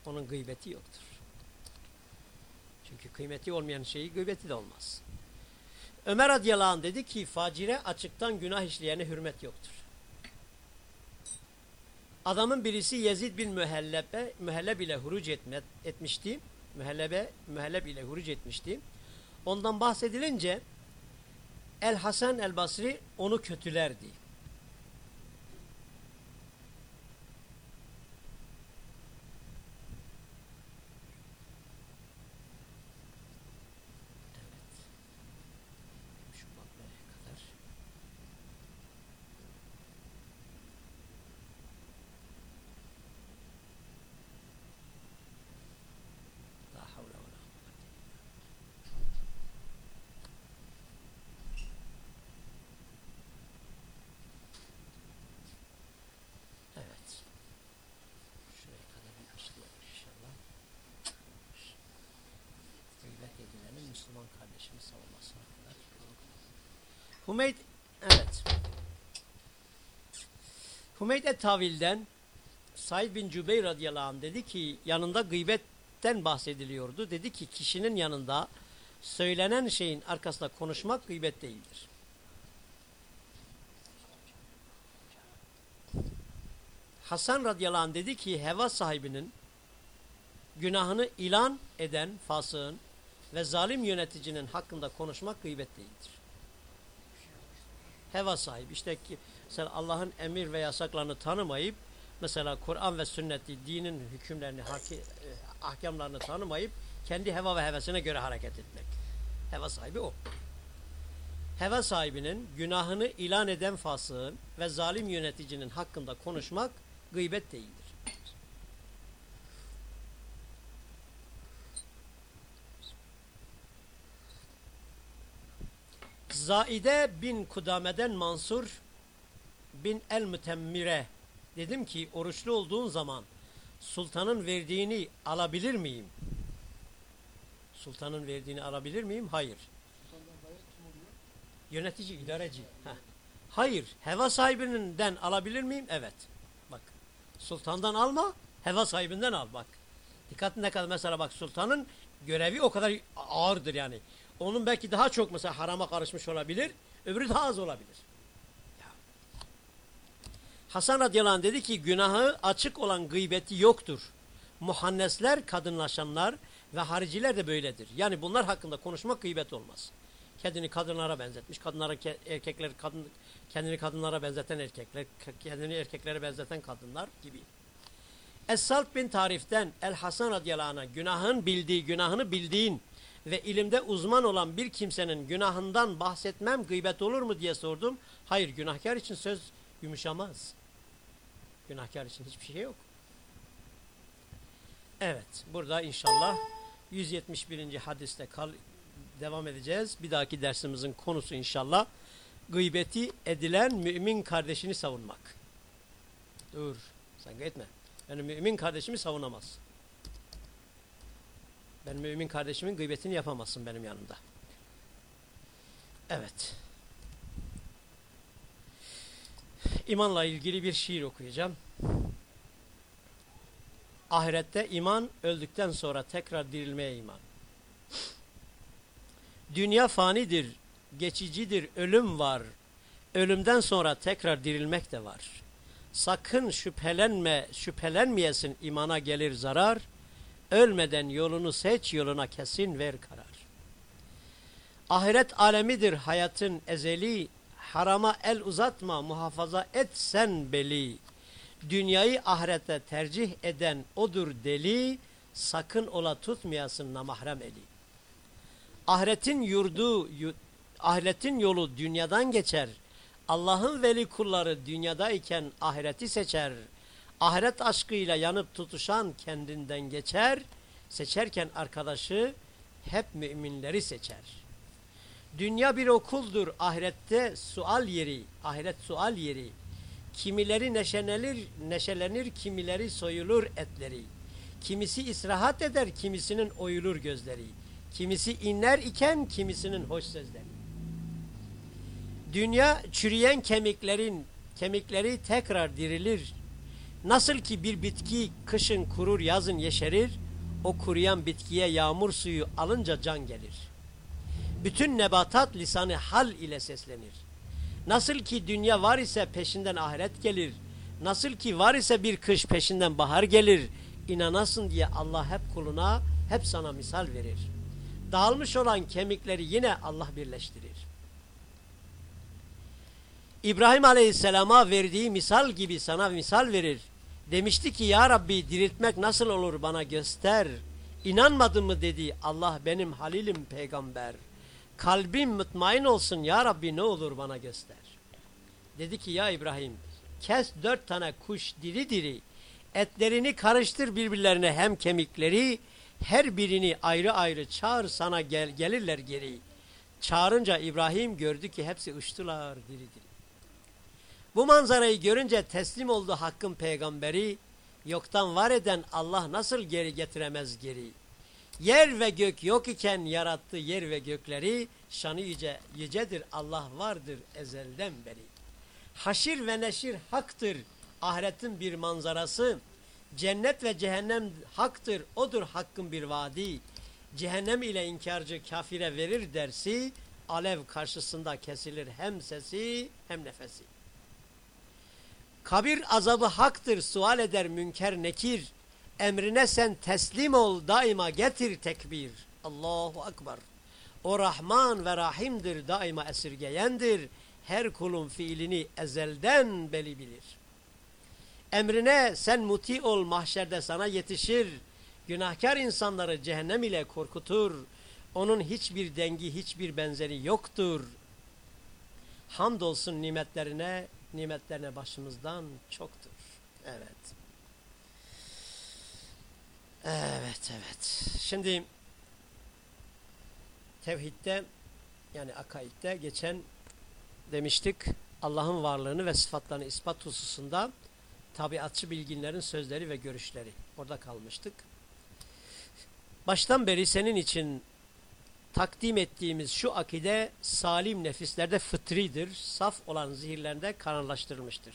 Onun gıybeti yoktur. Çünkü kıymeti olmayan şeyi gıybeti de olmaz. Ömer radıyallahu anh dedi ki facire açıktan günah işleyene hürmet yoktur. Adamın birisi Yezid bin Mühellebe, Mühelleb ile huruc etme, etmişti. Mühellebe, Mühelleb ile huruc etmişti. Ondan bahsedilince El Hasan el Basri onu kötülerdi. Humeyd evet. Humeyd et-Tavil'den Said bin Cübeyr radıyallahu anh dedi ki yanında gıybetten bahsediliyordu. Dedi ki kişinin yanında söylenen şeyin arkasında konuşmak gıybet değildir. Hasan radıyallahu anh dedi ki heva sahibinin günahını ilan eden fasığın ve zalim yöneticinin hakkında konuşmak gıybet değildir heva sahibi. İşte ki mesela Allah'ın emir ve yasaklarını tanımayıp mesela Kur'an ve sünneti, dinin hükümlerini, haki, e, ahkamlarını tanımayıp kendi heva ve hevesine göre hareket etmek. Heva sahibi o. Heva sahibinin günahını ilan eden fasığın ve zalim yöneticinin hakkında konuşmak gıybet değildir. Zaide bin Kudame'den Mansur bin El Mütemmire dedim ki oruçlu olduğun zaman sultanın verdiğini alabilir miyim? Sultanın verdiğini alabilir miyim? Hayır. Yönetici, idareci. Heh. Hayır. Heva sahibinden alabilir miyim? Evet. Bak. Sultandan alma, heva sahibinden al. Bak. Dikkat ne kadar mesela bak sultanın görevi o kadar ağırdır yani. Onun belki daha çok mesela harama karışmış olabilir. Öbürü daha az olabilir. Hasan radıyallahu anh dedi ki günahı açık olan gıybeti yoktur. Muhannesler, kadınlaşanlar ve hariciler de böyledir. Yani bunlar hakkında konuşmak gıybet olmaz. Kendini kadınlara benzetmiş, kadınlara erkekler kadın kendini kadınlara benzeten erkekler, kendini erkeklere benzeten kadınlar gibi. Es-Salt bin Tarif'ten El Hasan radıyallahu anh'a günahın bildiği, günahını bildiğin ve ilimde uzman olan bir kimsenin günahından bahsetmem gıybet olur mu diye sordum. Hayır günahkar için söz yumuşamaz. Günahkar için hiçbir şey yok. Evet burada inşallah 171. hadiste kal devam edeceğiz. Bir dahaki dersimizin konusu inşallah gıybeti edilen mümin kardeşini savunmak. Dur sen etme. Yani mümin kardeşimi savunamaz. Ben mümin kardeşimin gıybetini yapamazsın benim yanımda. Evet. İmanla ilgili bir şiir okuyacağım. Ahirette iman, öldükten sonra tekrar dirilmeye iman. Dünya fanidir, geçicidir, ölüm var. Ölümden sonra tekrar dirilmek de var. Sakın şüphelenme, şüphelenmeyesin imana gelir zarar. Ölmeden yolunu seç, yoluna kesin ver karar. Ahiret alemidir hayatın ezeli, harama el uzatma muhafaza et sen beli. Dünyayı ahirete tercih eden odur deli, sakın ola tutmayasın namahrem eli. Ahiretin yurdu, ahiretin yolu dünyadan geçer. Allah'ın veli kulları dünyadayken ahireti seçer. Ahiret aşkıyla yanıp tutuşan kendinden geçer. Seçerken arkadaşı hep müminleri seçer. Dünya bir okuldur ahirette sual yeri, ahiret sual yeri. Kimileri neşelenir, neşelenir, kimileri soyulur etleri. Kimisi istirahat eder, kimisinin oyulur gözleri. Kimisi inler iken kimisinin hoş sözleri. Dünya çürüyen kemiklerin kemikleri tekrar dirilir. Nasıl ki bir bitki kışın kurur yazın yeşerir, o kuruyan bitkiye yağmur suyu alınca can gelir. Bütün nebatat lisanı hal ile seslenir. Nasıl ki dünya var ise peşinden ahiret gelir. Nasıl ki var ise bir kış peşinden bahar gelir. İnanasın diye Allah hep kuluna, hep sana misal verir. Dağılmış olan kemikleri yine Allah birleştirir. İbrahim Aleyhisselam'a verdiği misal gibi sana misal verir. Demişti ki ya Rabbi diriltmek nasıl olur bana göster. İnanmadın mı dedi Allah benim halilim peygamber. Kalbim mutmain olsun ya Rabbi ne olur bana göster. Dedi ki ya İbrahim kes dört tane kuş diri diri. Etlerini karıştır birbirlerine hem kemikleri her birini ayrı ayrı çağır sana gel, gelirler geri. Çağırınca İbrahim gördü ki hepsi uçtular diri diri. Bu manzarayı görünce teslim oldu hakkın peygamberi. Yoktan var eden Allah nasıl geri getiremez geri. Yer ve gök yok iken yarattı yer ve gökleri. Şanı yüce, yücedir Allah vardır ezelden beri. Haşir ve neşir haktır ahiretin bir manzarası. Cennet ve cehennem haktır odur hakkın bir vadi. Cehennem ile inkarcı kafire verir dersi. Alev karşısında kesilir hem sesi hem nefesi. Kabir azabı haktır sual eder münker nekir. Emrine sen teslim ol daima getir tekbir. Allahu Akbar. O Rahman ve Rahim'dir daima esirgeyendir. Her kulun fiilini ezelden beli bilir. Emrine sen muti ol mahşerde sana yetişir. Günahkar insanları cehennem ile korkutur. Onun hiçbir dengi, hiçbir benzeri yoktur. Hamdolsun nimetlerine, nimetlerine başımızdan çoktur. Evet. Evet, evet. Şimdi tevhidde yani akaidde geçen demiştik Allah'ın varlığını ve sıfatlarını ispat hususunda tabiatçı bilginlerin sözleri ve görüşleri. Orada kalmıştık. Baştan beri senin için takdim ettiğimiz şu akide salim nefislerde fıtridir, saf olan zihirlerinde kanallaştırılmıştır.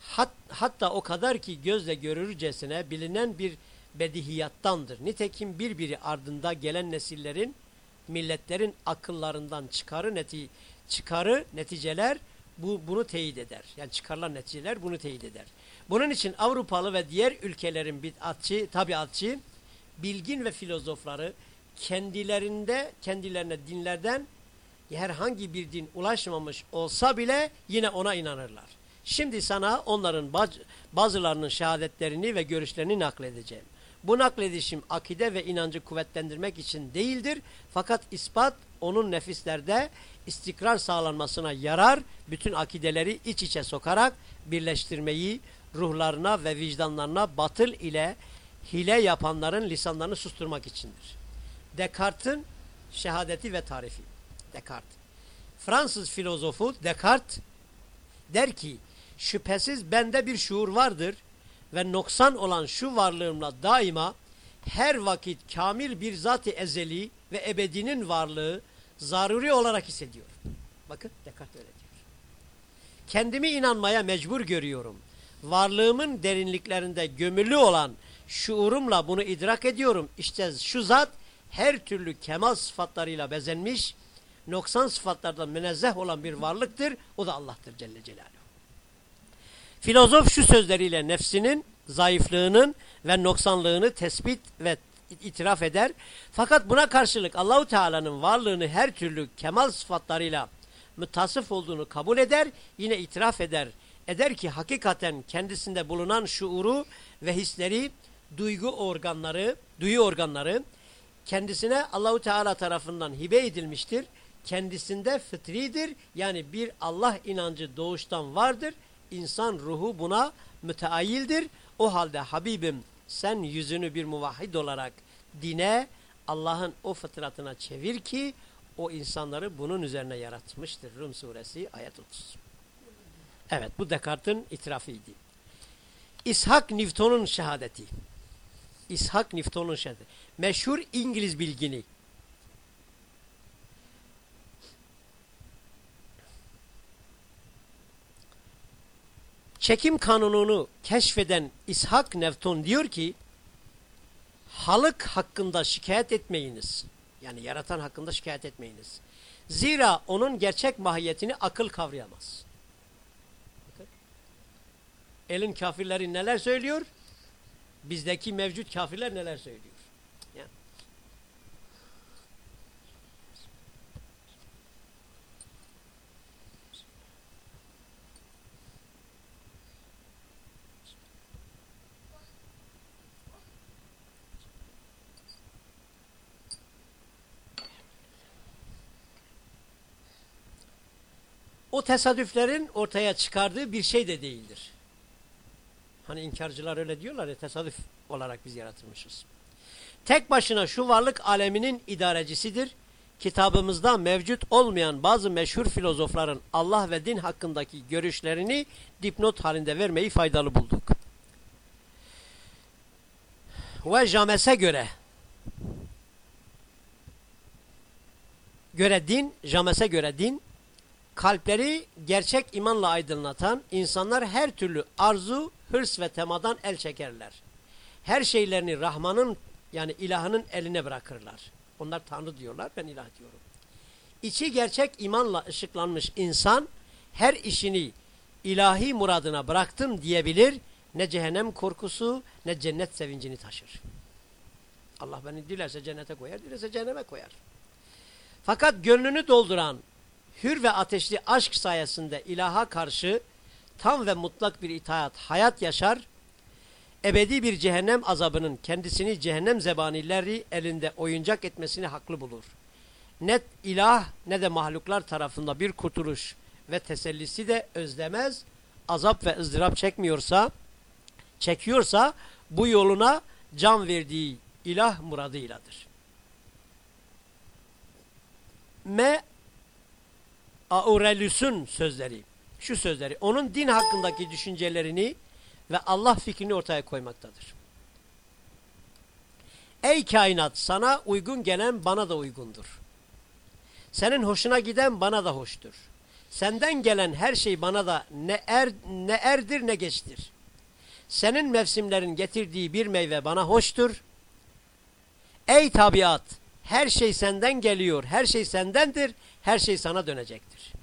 Hat, hatta o kadar ki gözle görürcesine bilinen bir bedihiyattandır. Nitekim birbiri ardında gelen nesillerin, milletlerin akıllarından çıkarı, neti, çıkarı neticeler bu, bunu teyit eder. Yani çıkarılan neticeler bunu teyit eder. Bunun için Avrupalı ve diğer ülkelerin bid'atçı, tabiatçı, bilgin ve filozofları kendilerinde, kendilerine dinlerden herhangi bir din ulaşmamış olsa bile yine ona inanırlar. Şimdi sana onların bazılarının şehadetlerini ve görüşlerini nakledeceğim. Bu nakledişim akide ve inancı kuvvetlendirmek için değildir. Fakat ispat onun nefislerde istikrar sağlanmasına yarar. Bütün akideleri iç içe sokarak birleştirmeyi ruhlarına ve vicdanlarına batıl ile hile yapanların lisanlarını susturmak içindir. Descartes'in şehadeti ve tarifi. Descartes. Fransız filozofu Descartes der ki şüphesiz bende bir şuur vardır ve noksan olan şu varlığımla daima her vakit kamil bir zat-ı ezeli ve ebedinin varlığı zaruri olarak hissediyor. Bakın Descartes öyle diyor. Kendimi inanmaya mecbur görüyorum. Varlığımın derinliklerinde gömülü olan şuurumla bunu idrak ediyorum. İşte şu zat her türlü kemal sıfatlarıyla bezenmiş, noksan sıfatlardan münezzeh olan bir varlıktır. O da Allah'tır Celle Celaluhu. Filozof şu sözleriyle nefsinin zayıflığının ve noksanlığını tespit ve itiraf eder. Fakat buna karşılık Allahu Teala'nın varlığını her türlü kemal sıfatlarıyla mütasıf olduğunu kabul eder, yine itiraf eder. Eder ki hakikaten kendisinde bulunan şuuru ve hisleri, duygu organları, duyu organları kendisine Allahu Teala tarafından hibe edilmiştir. Kendisinde fıtridir. Yani bir Allah inancı doğuştan vardır. İnsan ruhu buna müteayildir. O halde Habibim sen yüzünü bir muvahhid olarak dine, Allah'ın o fıtratına çevir ki o insanları bunun üzerine yaratmıştır. Rum suresi ayet 30. Evet bu Descartes'in itirafıydı. İshak Newton'un şehadeti. İshak Newton'un şehadeti. Meşhur İngiliz bilgini. Çekim kanununu keşfeden İshak Newton diyor ki halık hakkında şikayet etmeyiniz. Yani yaratan hakkında şikayet etmeyiniz. Zira onun gerçek mahiyetini akıl kavrayamaz. Elin kafirleri neler söylüyor? Bizdeki mevcut kafirler neler söylüyor? Yani. o tesadüflerin ortaya çıkardığı bir şey de değildir. Hani inkarcılar öyle diyorlar ya tesadüf olarak biz yaratılmışız. Tek başına şu varlık aleminin idarecisidir. Kitabımızda mevcut olmayan bazı meşhur filozofların Allah ve din hakkındaki görüşlerini dipnot halinde vermeyi faydalı bulduk. Ve James'e göre göre din, James'e göre din kalpleri gerçek imanla aydınlatan insanlar her türlü arzu, hırs ve temadan el çekerler. Her şeylerini Rahman'ın yani ilahının eline bırakırlar. Onlar Tanrı diyorlar, ben ilah diyorum. İçi gerçek imanla ışıklanmış insan her işini ilahi muradına bıraktım diyebilir. Ne cehennem korkusu ne cennet sevincini taşır. Allah beni dilerse cennete koyar, dilerse cehenneme koyar. Fakat gönlünü dolduran hür ve ateşli aşk sayesinde ilaha karşı tam ve mutlak bir itaat hayat yaşar, ebedi bir cehennem azabının kendisini cehennem zebanileri elinde oyuncak etmesini haklı bulur. Net ilah ne de mahluklar tarafında bir kurtuluş ve tesellisi de özlemez, azap ve ızdırap çekmiyorsa, çekiyorsa bu yoluna can verdiği ilah muradıyladır. Me Aurelius'un sözleri, şu sözleri, onun din hakkındaki düşüncelerini ve Allah fikrini ortaya koymaktadır. Ey kainat sana uygun gelen bana da uygundur. Senin hoşuna giden bana da hoştur. Senden gelen her şey bana da ne er ne erdir ne geçtir. Senin mevsimlerin getirdiği bir meyve bana hoştur. Ey tabiat, her şey senden geliyor, her şey sendendir, her şey sana dönecektir.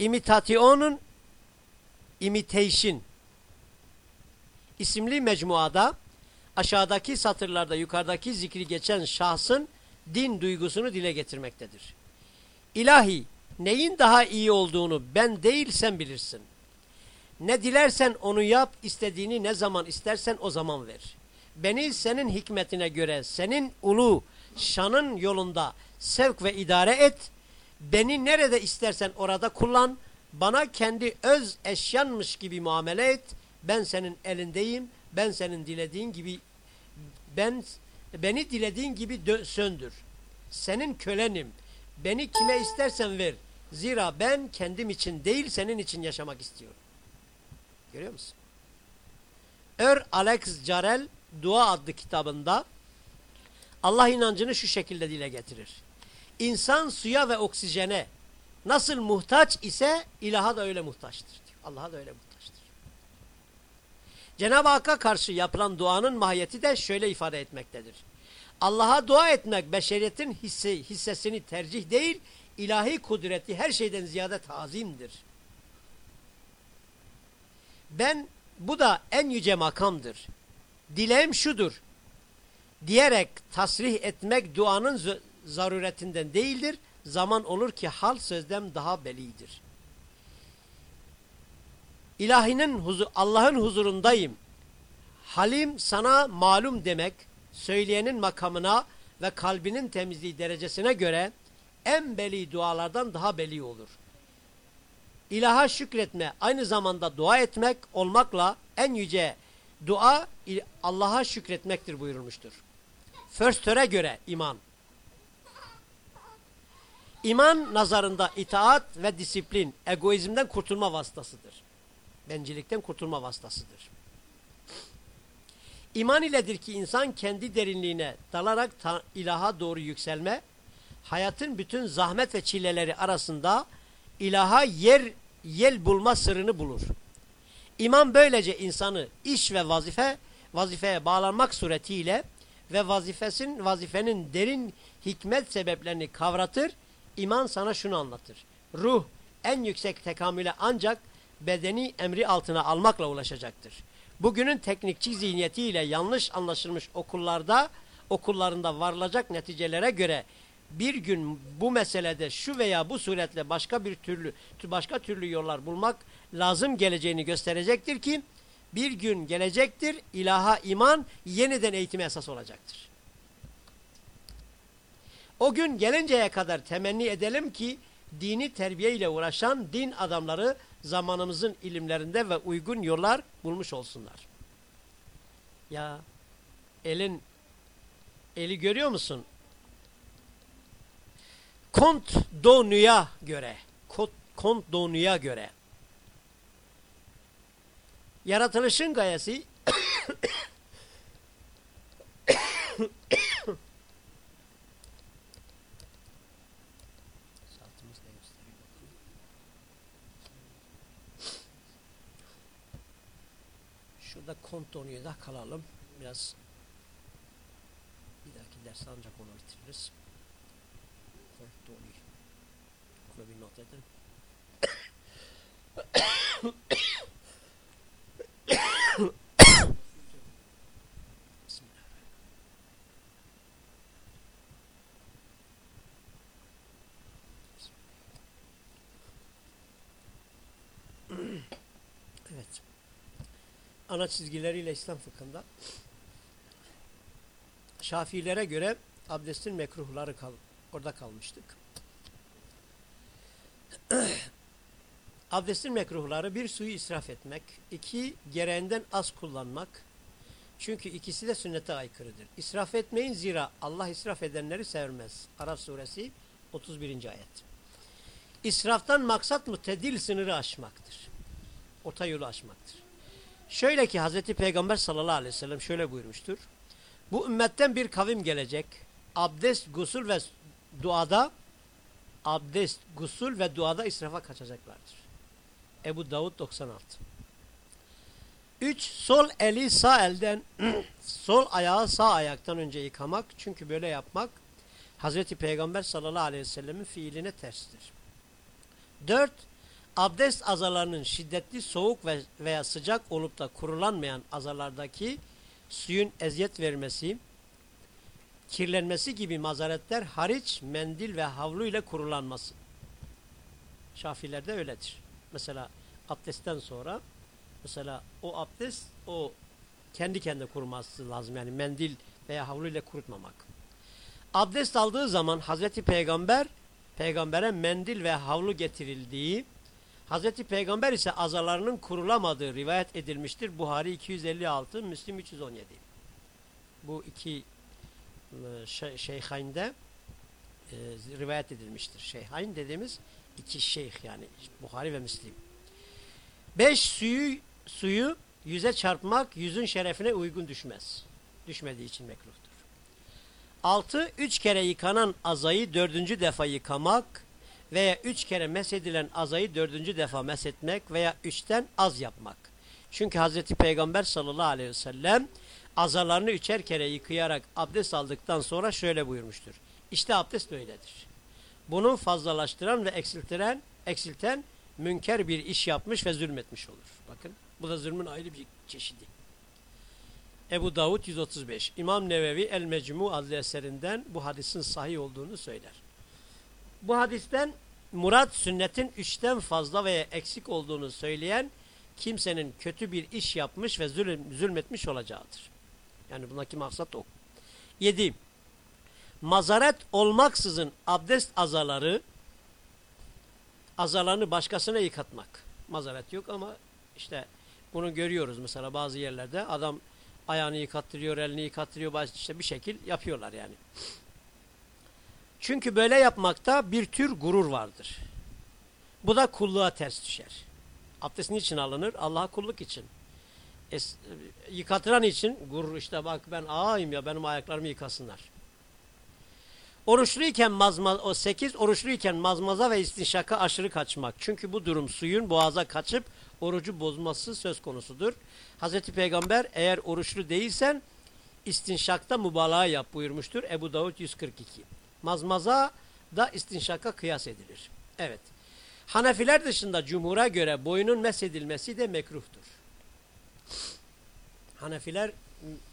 Imitation'un Imitation isimli mecmuada aşağıdaki satırlarda yukarıdaki zikri geçen şahsın din duygusunu dile getirmektedir. İlahi, neyin daha iyi olduğunu ben değil sen bilirsin. Ne dilersen onu yap, istediğini ne zaman istersen o zaman ver. Beni senin hikmetine göre, senin ulu, şanın yolunda sevk ve idare et. Beni nerede istersen orada kullan. Bana kendi öz eşyanmış gibi muamele et. Ben senin elindeyim. Ben senin dilediğin gibi ben beni dilediğin gibi söndür. Senin kölenim. Beni kime istersen ver. Zira ben kendim için değil senin için yaşamak istiyorum. Görüyor musun? Ör Alex Carel Dua adlı kitabında Allah inancını şu şekilde dile getirir. İnsan suya ve oksijene nasıl muhtaç ise ilaha da öyle muhtaçtır. Allah'a da öyle muhtaçtır. Cenab-ı Hakk'a karşı yapılan duanın mahiyeti de şöyle ifade etmektedir. Allah'a dua etmek beşeriyetin hisse, hissesini tercih değil, ilahi kudreti her şeyden ziyade tazimdir. Ben, bu da en yüce makamdır. Dileğim şudur, diyerek tasrih etmek duanın zaruretinden değildir. zaman olur ki hal sözden daha belidir. İlahinin huzur, Allah'ın huzurundayım. Halim sana malum demek, söyleyenin makamına ve kalbinin temizliği derecesine göre en beli dualardan daha beli olur. İlaha şükretme aynı zamanda dua etmek olmakla en yüce dua Allah'a şükretmektir buyurulmuştur. Förstöre göre iman. İman nazarında itaat ve disiplin egoizmden kurtulma vasıtasıdır. Bencillikten kurtulma vasıtasıdır. İman iledir ki insan kendi derinliğine dalarak ilaha doğru yükselme, hayatın bütün zahmet ve çileleri arasında ilaha yer yel bulma sırrını bulur. İman böylece insanı iş ve vazife vazifeye bağlanmak suretiyle ve vazifesin vazifenin derin hikmet sebeplerini kavratır. İman sana şunu anlatır. Ruh en yüksek tekamüle ancak bedeni emri altına almakla ulaşacaktır. Bugünün teknikçi zihniyetiyle yanlış anlaşılmış okullarda okullarında varılacak neticelere göre bir gün bu meselede şu veya bu suretle başka bir türlü başka türlü yollar bulmak lazım geleceğini gösterecektir ki bir gün gelecektir ilaha iman yeniden eğitime esas olacaktır. O gün gelinceye kadar temenni edelim ki dini terbiye ile uğraşan din adamları zamanımızın ilimlerinde ve uygun yollar bulmuş olsunlar. Ya elin eli görüyor musun? Kont Donu'ya göre Kont Donu'ya göre yaratılışın gayesi Şurada Kont Donu'ya kalalım. Biraz bir dahaki ders ancak onu bitiririz. Onu bir not edin. evet. Ana çizgileriyle İslam fıkhında Şafilere göre abdestin mekruhları kal orada kalmıştık. Abdestin mekruhları bir suyu israf etmek, iki gereğinden az kullanmak. Çünkü ikisi de sünnete aykırıdır. İsraf etmeyin zira Allah israf edenleri sevmez. Araf suresi 31. ayet. İsraftan maksat mutedil sınırı aşmaktır. Orta yolu aşmaktır. Şöyle ki Hazreti Peygamber sallallahu aleyhi ve sellem şöyle buyurmuştur. Bu ümmetten bir kavim gelecek. Abdest, gusül ve duada abdest, gusül ve duada israfa kaçacaklardır. Ebu Davud 96 3. Sol eli sağ elden sol ayağı sağ ayaktan önce yıkamak. Çünkü böyle yapmak Hazreti Peygamber sallallahu aleyhi ve sellemin fiiline terstir. 4. Abdest azalarının şiddetli soğuk veya sıcak olup da kurulanmayan azalardaki suyun eziyet vermesi, kirlenmesi gibi mazaretler hariç mendil ve havlu ile kurulanması. Şafilerde öyledir. Mesela abdestten sonra mesela o abdest o kendi kendine kuruması lazım. Yani mendil veya havlu ile kurutmamak. Abdest aldığı zaman Hazreti Peygamber peygambere mendil ve havlu getirildiği Hazreti Peygamber ise azalarının kurulamadığı rivayet edilmiştir. Buhari 256, Müslim 317. Bu iki e, şeyhainde e, rivayet edilmiştir. Şeyhain dediğimiz iki şeyh yani Buhari ve Müslim. Beş suyu, suyu yüze çarpmak yüzün şerefine uygun düşmez. Düşmediği için mekruhtur. Altı, üç kere yıkanan azayı dördüncü defa yıkamak veya üç kere mesedilen azayı dördüncü defa mesetmek veya üçten az yapmak. Çünkü Hazreti Peygamber sallallahu aleyhi ve sellem azalarını üçer kere yıkayarak abdest aldıktan sonra şöyle buyurmuştur. İşte abdest böyledir. Bunun fazlalaştıran ve eksiltiren, eksilten münker bir iş yapmış ve zulmetmiş olur. Bakın bu da zulmün ayrı bir çeşidi. Ebu Davud 135. İmam Nevevi El Mecmu adlı eserinden bu hadisin sahih olduğunu söyler. Bu hadisten Murat sünnetin üçten fazla veya eksik olduğunu söyleyen kimsenin kötü bir iş yapmış ve zulüm, zulmetmiş olacağıdır. Yani bundaki maksat o. 7. Mazaret olmaksızın abdest azaları azalarını başkasına yıkatmak. Mazaret yok ama işte bunu görüyoruz mesela bazı yerlerde adam ayağını yıkattırıyor, elini yıkattırıyor, işte bir şekil yapıyorlar yani. Çünkü böyle yapmakta bir tür gurur vardır. Bu da kulluğa ters düşer. Abdest niçin alınır? Allah'a kulluk için. Es, yıkatıran için gurur işte bak ben ağayım ya benim ayaklarımı yıkasınlar. Oruçluyken mazmaz, o sekiz oruçluyken mazmaza ve istinşaka aşırı kaçmak. Çünkü bu durum suyun boğaza kaçıp orucu bozması söz konusudur. Hazreti Peygamber eğer oruçlu değilsen istinşakta mübalağa yap buyurmuştur. Ebu Davud 142. Mazmaza da istinşaka kıyas edilir. Evet. Hanefiler dışında cumhura göre boynun mesedilmesi de mekruhtur. Hanefiler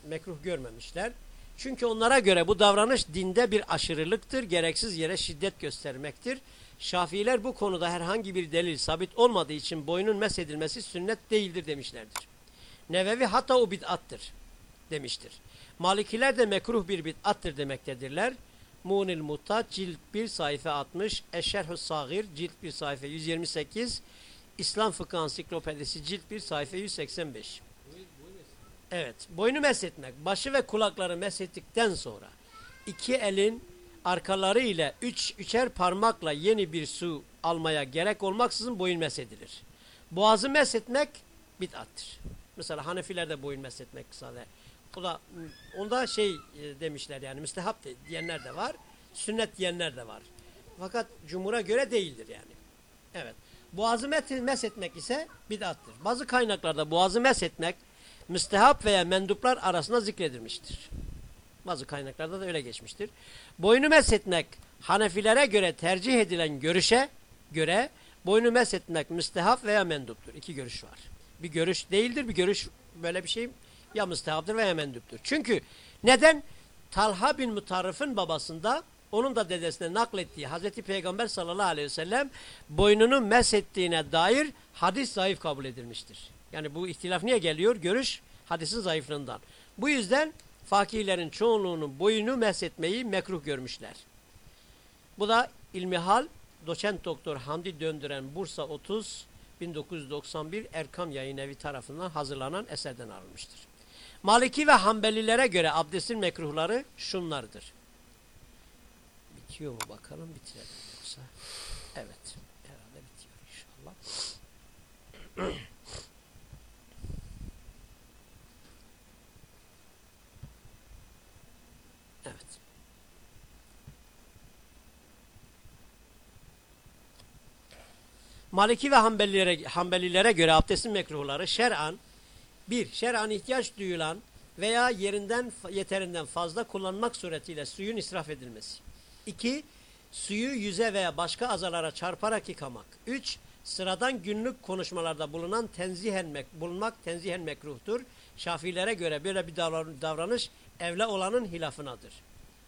mekruh görmemişler. Çünkü onlara göre bu davranış dinde bir aşırılıktır, gereksiz yere şiddet göstermektir. Şafiiler bu konuda herhangi bir delil sabit olmadığı için boynun mesedilmesi sünnet değildir demişlerdir. Nevevi hatta o bid'attır demiştir. Malikiler de mekruh bir bid'attır demektedirler. Munil Muhtaç cilt 1 sayfa 60, Eşşerhü Sagir cilt 1 sayfa 128, İslam Fıkıh Ansiklopedisi cilt 1 sayfa 185. Evet, boynu meshetmek, başı ve kulakları meshettikten sonra iki elin arkaları ile üç, üçer parmakla yeni bir su almaya gerek olmaksızın boyun mesedilir. Boğazı meshetmek bid'attır. Mesela Hanefilerde boyun meshetmek sadece da onda şey e, demişler yani müstehap diyenler de var. Sünnet diyenler de var. Fakat cumhura göre değildir yani. Evet. Boğazı meshetmek ise bid'attır. Bazı kaynaklarda boğazı meshetmek müstehap veya menduplar arasında zikredilmiştir. Bazı kaynaklarda da öyle geçmiştir. Boynu meshetmek Hanefilere göre tercih edilen görüşe göre boynu meshetmek müstehap veya menduptur. İki görüş var. Bir görüş değildir, bir görüş böyle bir şey ya müstehaptır veya menduptur. Çünkü neden? Talha bin Mutarrif'in babasında onun da dedesine naklettiği Hazreti Peygamber sallallahu aleyhi ve sellem boynunu meshettiğine dair hadis zayıf kabul edilmiştir. Yani bu ihtilaf niye geliyor? Görüş hadisin zayıflığından. Bu yüzden fakirlerin çoğunluğunun boyunu meshetmeyi mekruh görmüşler. Bu da ilmihal doçent doktor Hamdi Döndüren Bursa 30 1991 Erkam Yayın Evi tarafından hazırlanan eserden alınmıştır. Maliki ve Hanbelilere göre abdestin mekruhları şunlardır. Bitiyor mu bakalım bitirelim yoksa. Evet. Herhalde bitiyor inşallah. evet. Maliki ve Hanbelilere, Hanbelilere göre abdestin mekruhları şer'an bir, şer'an ihtiyaç duyulan veya yerinden yeterinden fazla kullanmak suretiyle suyun israf edilmesi. İki, suyu yüze veya başka azalara çarparak yıkamak. Üç, sıradan günlük konuşmalarda bulunan tenzihen mek bulunmak tenzihen mekruhtur. Şafilere göre böyle bir davranış evle olanın hilafınadır.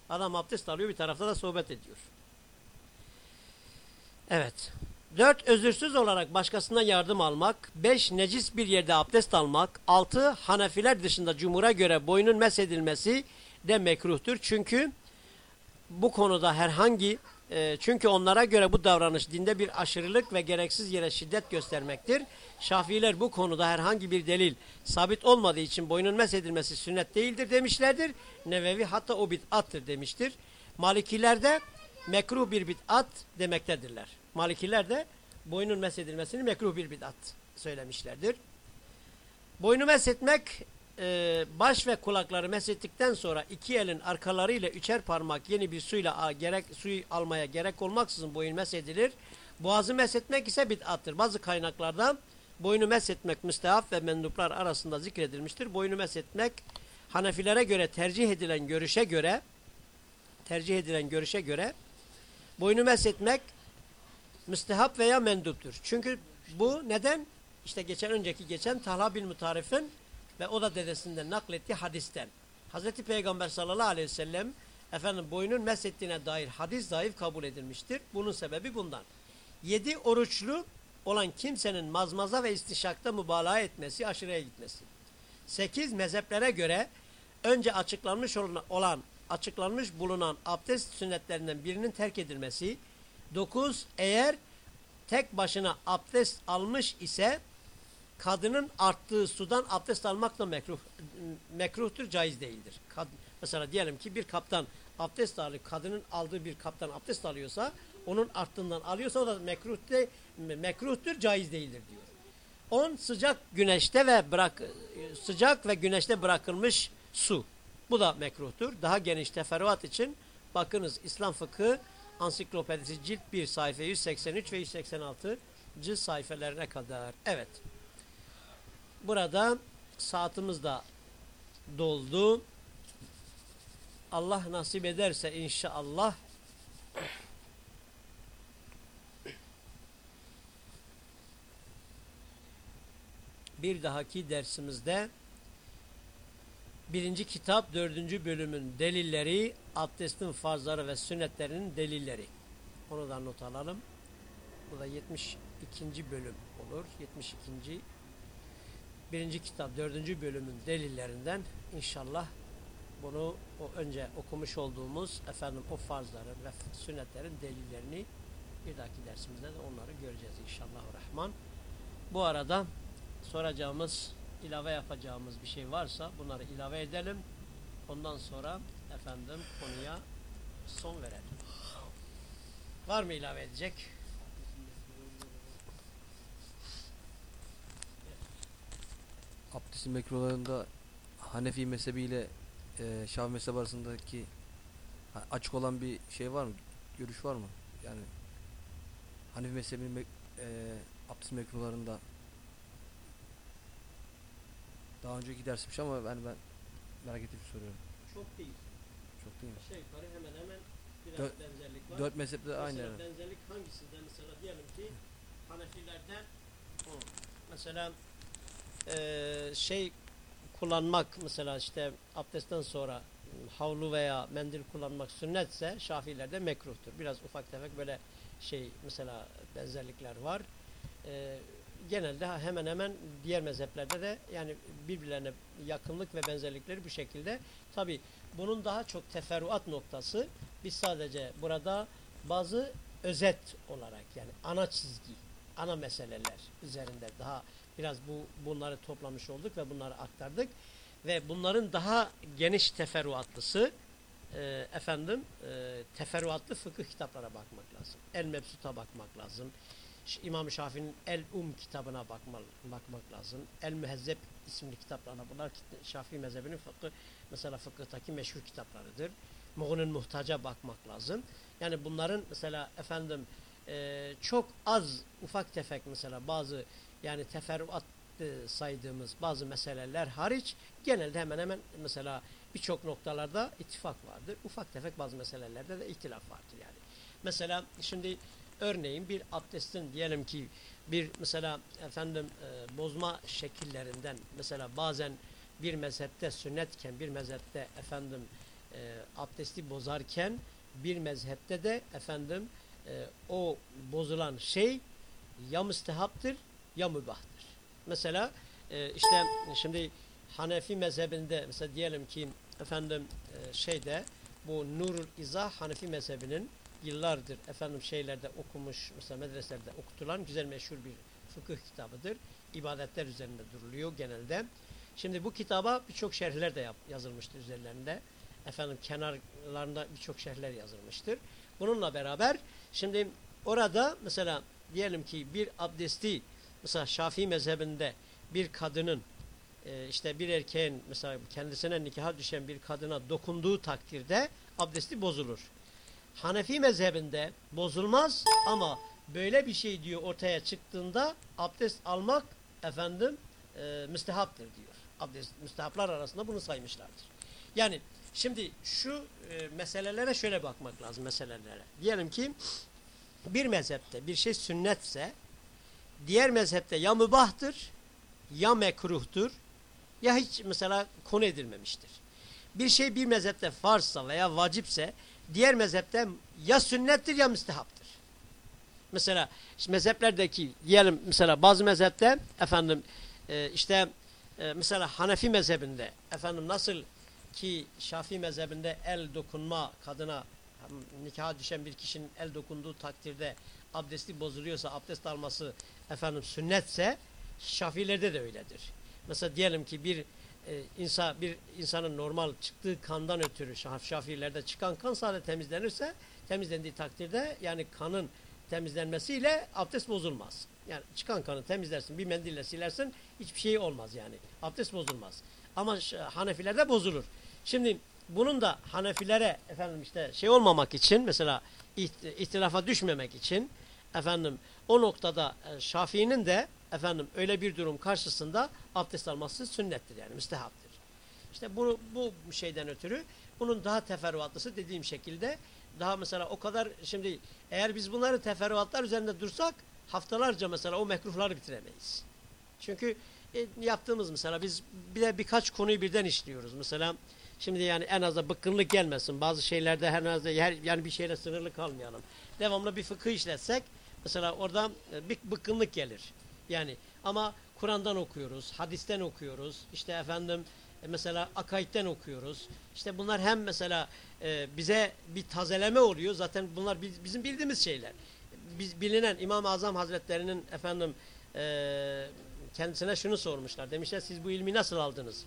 Adam abdest alıyor bir tarafta da sohbet ediyor. Evet. Dört, özürsüz olarak başkasına yardım almak. Beş, necis bir yerde abdest almak. Altı, Hanefiler dışında cumhura göre boynun mesedilmesi de mekruhtur. Çünkü bu konuda herhangi, e, çünkü onlara göre bu davranış dinde bir aşırılık ve gereksiz yere şiddet göstermektir. Şafiiler bu konuda herhangi bir delil sabit olmadığı için boynun mesedilmesi sünnet değildir demişlerdir. Nevevi hatta o bid'attır demiştir. Malikilerde mekruh bir bid'at demektedirler. Malikiler de boynun mesedilmesini mekruh bir bid'at söylemişlerdir. Boynu meshetmek e, baş ve kulakları meshettikten sonra iki elin arkaları ile üçer parmak yeni bir suyla gerek suyu almaya gerek olmaksızın boyun mesedilir. Boğazı meshetmek ise bid'attır. Bazı kaynaklarda boynu meshetmek müstehap ve menduplar arasında zikredilmiştir. Boynu meshetmek Hanefilere göre tercih edilen görüşe göre tercih edilen görüşe göre boynu meshetmek müstehap veya menduptur. Çünkü bu neden? İşte geçen önceki geçen Talha bin Mutarif'in ve o da dedesinden naklettiği hadisten. Hazreti Peygamber sallallahu aleyhi ve sellem efendim boynun meshettiğine dair hadis zayıf kabul edilmiştir. Bunun sebebi bundan. Yedi oruçlu olan kimsenin mazmaza ve istişakta mübalağa etmesi, aşırıya gitmesi. Sekiz mezheplere göre önce açıklanmış olan, açıklanmış bulunan abdest sünnetlerinden birinin terk edilmesi. Dokuz, eğer tek başına abdest almış ise kadının arttığı sudan abdest almak da mekruh, mekruhtur, caiz değildir. Kad, mesela diyelim ki bir kaptan abdest alıyor, kadının aldığı bir kaptan abdest alıyorsa, onun arttığından alıyorsa o da mekruh de, mekruhtur, caiz değildir diyor. 10 sıcak güneşte ve bırak sıcak ve güneşte bırakılmış su. Bu da mekruhtur. Daha geniş teferruat için bakınız İslam fıkı ansiklopedisi cilt 1 sayfa 183 ve 186 sayfelerine kadar. Evet. Burada saatimiz de doldu. Allah nasip ederse inşallah bir dahaki dersimizde birinci kitap dördüncü bölümün delilleri, abdestin farzları ve sünnetlerinin delilleri. Onu da not alalım. Bu da 72. bölüm olur. 72. birinci kitap dördüncü bölümün delillerinden inşallah bunu o önce okumuş olduğumuz efendim o farzların ve sünnetlerin delillerini bir dahaki dersimizde de onları göreceğiz inşallah rahman. Bu arada soracağımız, ilave yapacağımız bir şey varsa bunları ilave edelim. Ondan sonra efendim konuya son verelim. Var mı ilave edecek? Abdestin mekruhlarında Hanefi mezhebiyle e, Şafii mezhebi arasındaki açık olan bir şey var mı? Görüş var mı? Yani Hanefi mezhebinin e, abdest mekruhlarında daha önceki dersmiş ama ben ben merak ettiğim soruyorum. Çok değil. Şey yukarı hemen hemen biraz Dört- benzerlik var. Dört mezhepte Mesela aynı. yani. benzerlik hangisinde mesela diyelim ki Hanefilerde mesela eee, şey kullanmak mesela işte abdestten sonra havlu veya mendil kullanmak sünnetse Şafilerde mekruhtur. Biraz ufak tefek böyle şey mesela benzerlikler var. Eee, genelde hemen hemen diğer mezheplerde de yani birbirlerine yakınlık ve benzerlikleri bu şekilde. Tabi bunun daha çok teferruat noktası biz sadece burada bazı özet olarak yani ana çizgi, ana meseleler üzerinde daha biraz bu bunları toplamış olduk ve bunları aktardık ve bunların daha geniş teferruatlısı e, efendim e, teferruatlı fıkıh kitaplara bakmak lazım. El Mebsut'a bakmak lazım. İmam Şafii'nin El Um kitabına bakma, bakmak lazım. El Mühezzeb isimli kitaplarına bunlar Şafii mezhebinin fıkıh mesela fıkıhtaki meşhur kitaplarıdır. Muğun'un muhtaca bakmak lazım. Yani bunların mesela efendim e, çok az ufak tefek mesela bazı yani teferruat e, saydığımız bazı meseleler hariç genelde hemen hemen mesela birçok noktalarda ittifak vardır. Ufak tefek bazı meselelerde de ihtilaf vardır yani. Mesela şimdi örneğin bir abdestin diyelim ki bir mesela efendim e, bozma şekillerinden mesela bazen bir mezhepte sünnetken bir mezhepte efendim e, abdesti bozarken bir mezhepte de efendim e, o bozulan şey ya müstehaptır ya mübahtır. Mesela e, işte şimdi Hanefi mezhebinde mesela diyelim ki efendim e, şeyde bu Nurul İzah Hanefi mezhebinin yıllardır efendim şeylerde okumuş mesela medreselerde okutulan güzel meşhur bir fıkıh kitabıdır. İbadetler üzerinde duruluyor genelde. Şimdi bu kitaba birçok şerhler de yap, yazılmıştır üzerlerinde. Efendim kenarlarında birçok şerhler yazılmıştır. Bununla beraber şimdi orada mesela diyelim ki bir abdesti mesela Şafii mezhebinde bir kadının e, işte bir erkeğin mesela kendisine nikaha düşen bir kadına dokunduğu takdirde abdesti bozulur. Hanefi mezhebinde bozulmaz ama böyle bir şey diyor ortaya çıktığında abdest almak efendim e, müstehaptır diyor. Abdest müstehaplar arasında bunu saymışlardır. Yani şimdi şu e, meselelere şöyle bakmak lazım meselelere. Diyelim ki bir mezhepte bir şey sünnetse diğer mezhepte ya mübahtır ya mekruhtur ya hiç mesela konu edilmemiştir. bir şey bir mezhepte farzsa veya vacipse diğer mezhepte ya sünnettir ya müstehaptır. Mesela işte mezheplerdeki diyelim mesela bazı mezhepte efendim e, işte e, mesela Hanefi mezhebinde efendim nasıl ki Şafii mezhebinde el dokunma kadına nikaha düşen bir kişinin el dokunduğu takdirde abdesti bozuluyorsa abdest alması efendim sünnetse Şafilerde de öyledir. Mesela diyelim ki bir e, insan bir insanın normal çıktığı kandan ötürü şaf, Şafilerde çıkan kan sadece temizlenirse temizlendiği takdirde yani kanın temizlenmesiyle abdest bozulmaz. Yani çıkan kanı temizlersin bir mendille silersin hiçbir şey olmaz yani. Abdest bozulmaz. Ama Hanefilerde bozulur. Şimdi bunun da Hanefilere efendim işte şey olmamak için mesela ihtilafa düşmemek için efendim o noktada e, Şafii'nin de efendim öyle bir durum karşısında abdest alması sünnettir yani müstehaptır. İşte bunu bu şeyden ötürü bunun daha teferruatlısı dediğim şekilde daha mesela o kadar şimdi eğer biz bunları teferruatlar üzerinde dursak haftalarca mesela o mekruhları bitiremeyiz. Çünkü e, yaptığımız mesela biz bir de birkaç konuyu birden işliyoruz. Mesela şimdi yani en az da bıkkınlık gelmesin. Bazı şeylerde her az her, yani bir şeyle sınırlı kalmayalım. Devamlı bir fıkıh işletsek mesela orada e, bir bıkkınlık gelir. Yani ama Kur'an'dan okuyoruz, hadisten okuyoruz. İşte efendim e, mesela akaitten okuyoruz. İşte bunlar hem mesela e, bize bir tazeleme oluyor. Zaten bunlar biz, bizim bildiğimiz şeyler. Biz bilinen İmam-ı Azam Hazretlerinin efendim e, kendisine şunu sormuşlar. Demişler siz bu ilmi nasıl aldınız?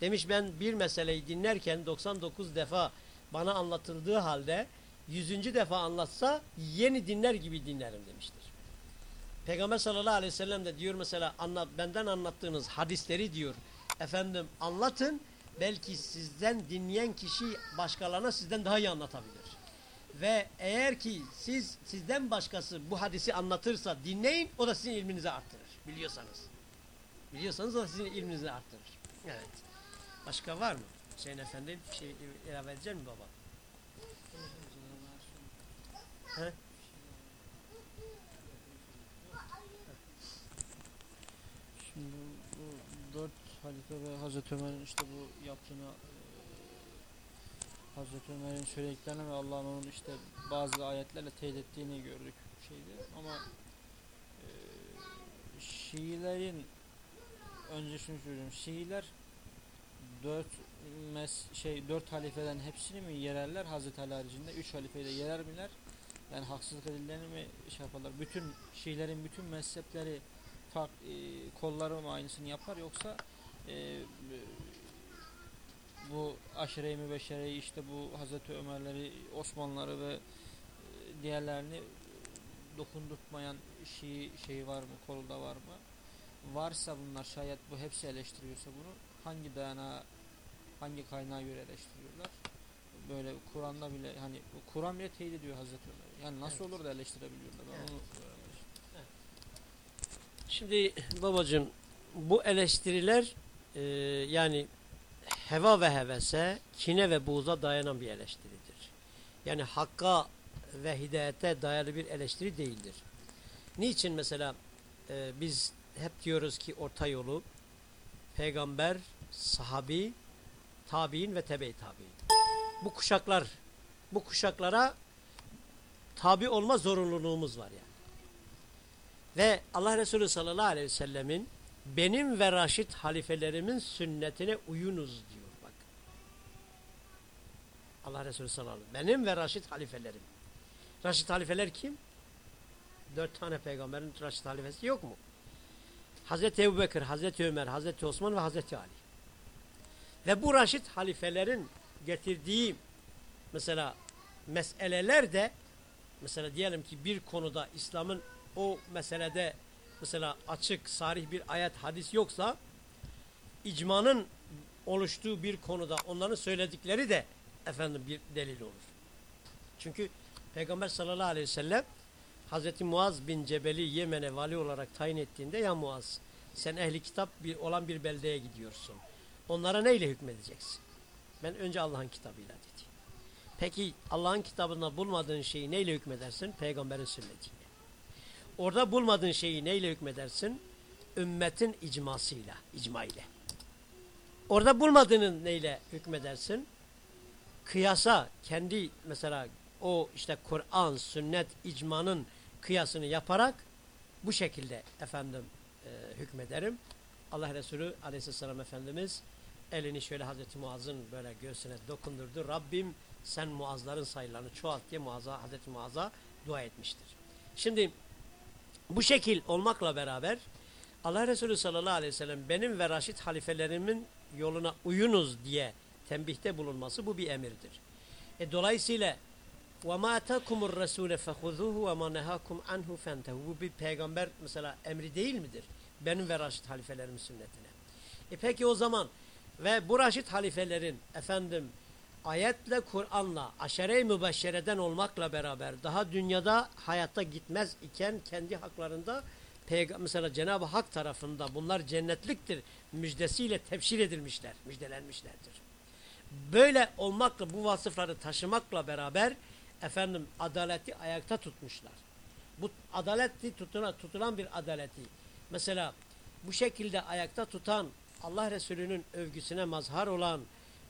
Demiş ben bir meseleyi dinlerken 99 defa bana anlatıldığı halde 100. defa anlatsa yeni dinler gibi dinlerim demiştir. Peygamber sallallahu aleyhi ve sellem de diyor mesela anlat, benden anlattığınız hadisleri diyor efendim anlatın belki sizden dinleyen kişi başkalarına sizden daha iyi anlatabilir. Ve eğer ki siz sizden başkası bu hadisi anlatırsa dinleyin o da sizin ilminizi arttırır biliyorsanız. Biliyorsanız o da sizin ilminizi arttırır. Evet. Başka var mı? Hüseyin Efendi bir şey ilave edecek mi baba? He? Şimdi bu dört halife ve Hazreti Ömer'in işte bu yaptığını e, Hazreti Ömer'in söylediklerini ve Allah'ın onun işte bazı ayetlerle teyit ettiğini gördük şeydi ama e, Şiilerin önce şunu söyleyeyim Şiiler dört mes şey dört halifeden hepsini mi yererler? Hazreti Ali haricinde üç halifeyi de yerer miler? Yani haksızlık edildiğini mi şey yaparlar? Bütün Şiilerin bütün mezhepleri fark, e, kolları mı aynısını yapar yoksa e, bu aşire-i mübeşşereyi işte bu Hazreti Ömerleri, Osmanlıları ve e, diğerlerini dokundurtmayan şey, şey var mı, kolda var mı? Varsa bunlar şayet bu hepsi eleştiriyorsa bunu hangi dayanağa, hangi kaynağa göre eleştiriyorlar? Böyle Kur'an'da bile hani Kur'an bile teyit ediyor Hazreti Ömer. Yani nasıl evet. olur da eleştirebiliyorlar? Ben evet. onu Şimdi babacığım bu eleştiriler e, yani heva ve hevese, kine ve buğza dayanan bir eleştiridir. Yani hakka ve hidayete dayalı bir eleştiri değildir. Niçin mesela e, biz hep diyoruz ki orta yolu peygamber, sahabi, tabi'in ve tebe-i tabi'in. Bu kuşaklar, bu kuşaklara tabi olma zorunluluğumuz var yani. Ve Allah Resulü sallallahu aleyhi ve sellemin benim ve Raşid halifelerimin sünnetine uyunuz diyor bak. Allah Resulü sallallahu aleyhi ve sellem. Benim ve Raşid halifelerim. Raşid halifeler kim? Dört tane peygamberin Raşid halifesi yok mu? Hazreti Ebu Bekir, Hazreti Ömer, Hazreti Osman ve Hazreti Ali. Ve bu Raşid halifelerin getirdiği mesela meseleler de mesela diyelim ki bir konuda İslam'ın o meselede mesela açık, sarih bir ayet, hadis yoksa icmanın oluştuğu bir konuda onların söyledikleri de efendim bir delil olur. Çünkü Peygamber sallallahu aleyhi ve sellem Hazreti Muaz bin Cebel'i Yemen'e vali olarak tayin ettiğinde ya Muaz sen ehli kitap bir, olan bir beldeye gidiyorsun. Onlara neyle hükmedeceksin? Ben önce Allah'ın kitabıyla dedi. Peki Allah'ın kitabında bulmadığın şeyi neyle hükmedersin? Peygamberin sünnetiyle. Orada bulmadığın şeyi neyle hükmedersin? Ümmetin icmasıyla, icma ile. Orada bulmadığını neyle hükmedersin? Kıyasa kendi mesela o işte Kur'an, sünnet, icmanın kıyasını yaparak bu şekilde efendim e, hükmederim. Allah Resulü aleyhisselam Efendimiz elini şöyle Hazreti Muaz'ın böyle göğsüne dokundurdu. Rabbim sen Muazların sayılarını çoğalt diye Muaz'a, Hazreti Muaz'a dua etmiştir. Şimdi bu şekil olmakla beraber Allah Resulü sallallahu aleyhi ve sellem benim ve Raşid halifelerimin yoluna uyunuz diye tembihte bulunması bu bir emirdir. E, dolayısıyla وَمَا أَتَاكُمُ الرَّسُولَ فَخُذُوهُ وَمَا نَهَاكُمْ عَنْهُ فَانْتَهُ Bu bir peygamber mesela emri değil midir? Benim ve Raşid halifelerimin sünnetine. E peki o zaman ve bu Raşid halifelerin efendim ayetle Kur'an'la aşere-i mübeşşereden olmakla beraber daha dünyada hayatta gitmez iken kendi haklarında mesela Cenab-ı Hak tarafında bunlar cennetliktir müjdesiyle tefsir edilmişler, müjdelenmişlerdir. Böyle olmakla bu vasıfları taşımakla beraber efendim adaleti ayakta tutmuşlar. Bu adaleti tutulan, tutulan bir adaleti mesela bu şekilde ayakta tutan Allah Resulü'nün övgüsüne mazhar olan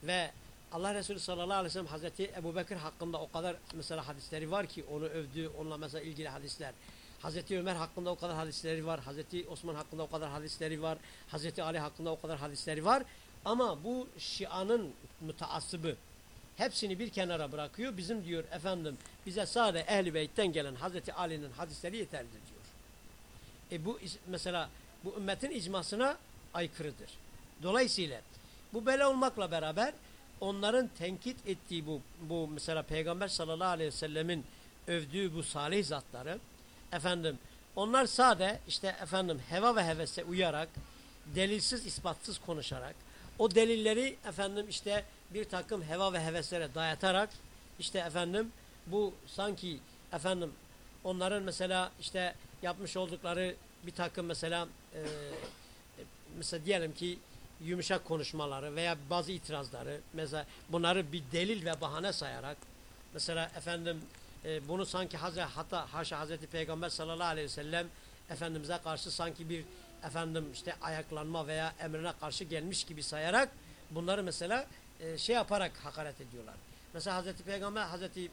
ve Allah Resulü sallallahu aleyhi ve sellem Hazreti Ebu Bekir hakkında o kadar mesela hadisleri var ki onu övdü, onunla mesela ilgili hadisler. Hazreti Ömer hakkında o kadar hadisleri var. Hazreti Osman hakkında o kadar hadisleri var. Hazreti Ali hakkında o kadar hadisleri var. Ama bu Şia'nın müteassıbı hepsini bir kenara bırakıyor. Bizim diyor efendim bize sadece Ehl-i Beyt'ten gelen Hazreti Ali'nin hadisleri yeterlidir diyor. E bu mesela bu ümmetin icmasına aykırıdır. Dolayısıyla bu böyle olmakla beraber onların tenkit ettiği bu, bu mesela Peygamber sallallahu aleyhi ve sellemin övdüğü bu salih zatları efendim onlar sade işte efendim heva ve hevese uyarak delilsiz ispatsız konuşarak o delilleri efendim işte bir takım heva ve heveslere dayatarak işte efendim bu sanki efendim onların mesela işte yapmış oldukları bir takım mesela e, mesela diyelim ki yumuşak konuşmaları veya bazı itirazları mesela bunları bir delil ve bahane sayarak mesela efendim e, bunu sanki Hazreti hatta haşa Hazreti Peygamber sallallahu aleyhi ve sellem Efendimiz'e karşı sanki bir efendim işte ayaklanma veya emrine karşı gelmiş gibi sayarak bunları mesela e, şey yaparak hakaret ediyorlar. Mesela Hazreti Peygamber Hazreti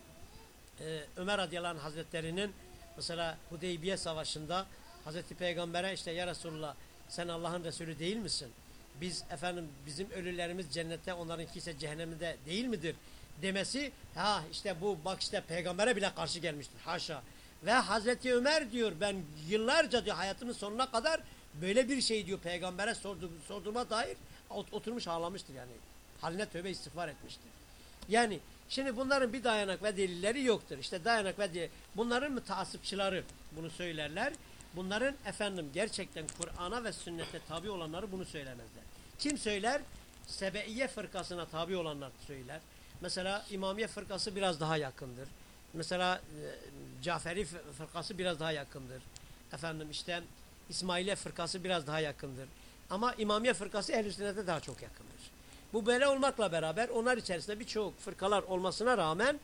e, Ömer radıyallahu anh hazretlerinin mesela Hudeybiye savaşında Hazreti Peygamber'e işte ya Resulullah sen Allah'ın Resulü değil misin? Biz efendim bizim ölülerimiz cennette onlarınki ise cehennemde değil midir? Demesi ha işte bu bak işte peygambere bile karşı gelmiştir. Haşa. Ve Hazreti Ömer diyor ben yıllarca diyor hayatımın sonuna kadar böyle bir şey diyor peygambere sordu, sorduğuma dair oturmuş ağlamıştır yani. Haline tövbe istiğfar etmiştir. Yani şimdi bunların bir dayanak ve delilleri yoktur. İşte dayanak ve delil, bunların müteasıpçıları bunu söylerler. Bunların efendim gerçekten Kur'an'a ve sünnete tabi olanları bunu söylemezler. Kim söyler? Sebeiye fırkasına tabi olanlar söyler. Mesela İmamiye fırkası biraz daha yakındır. Mesela e, Caferi fırkası biraz daha yakındır. Efendim işte İsmailiye fırkası biraz daha yakındır. Ama İmamiye fırkası ehl sünnete daha çok yakındır. Bu böyle olmakla beraber onlar içerisinde birçok fırkalar olmasına rağmen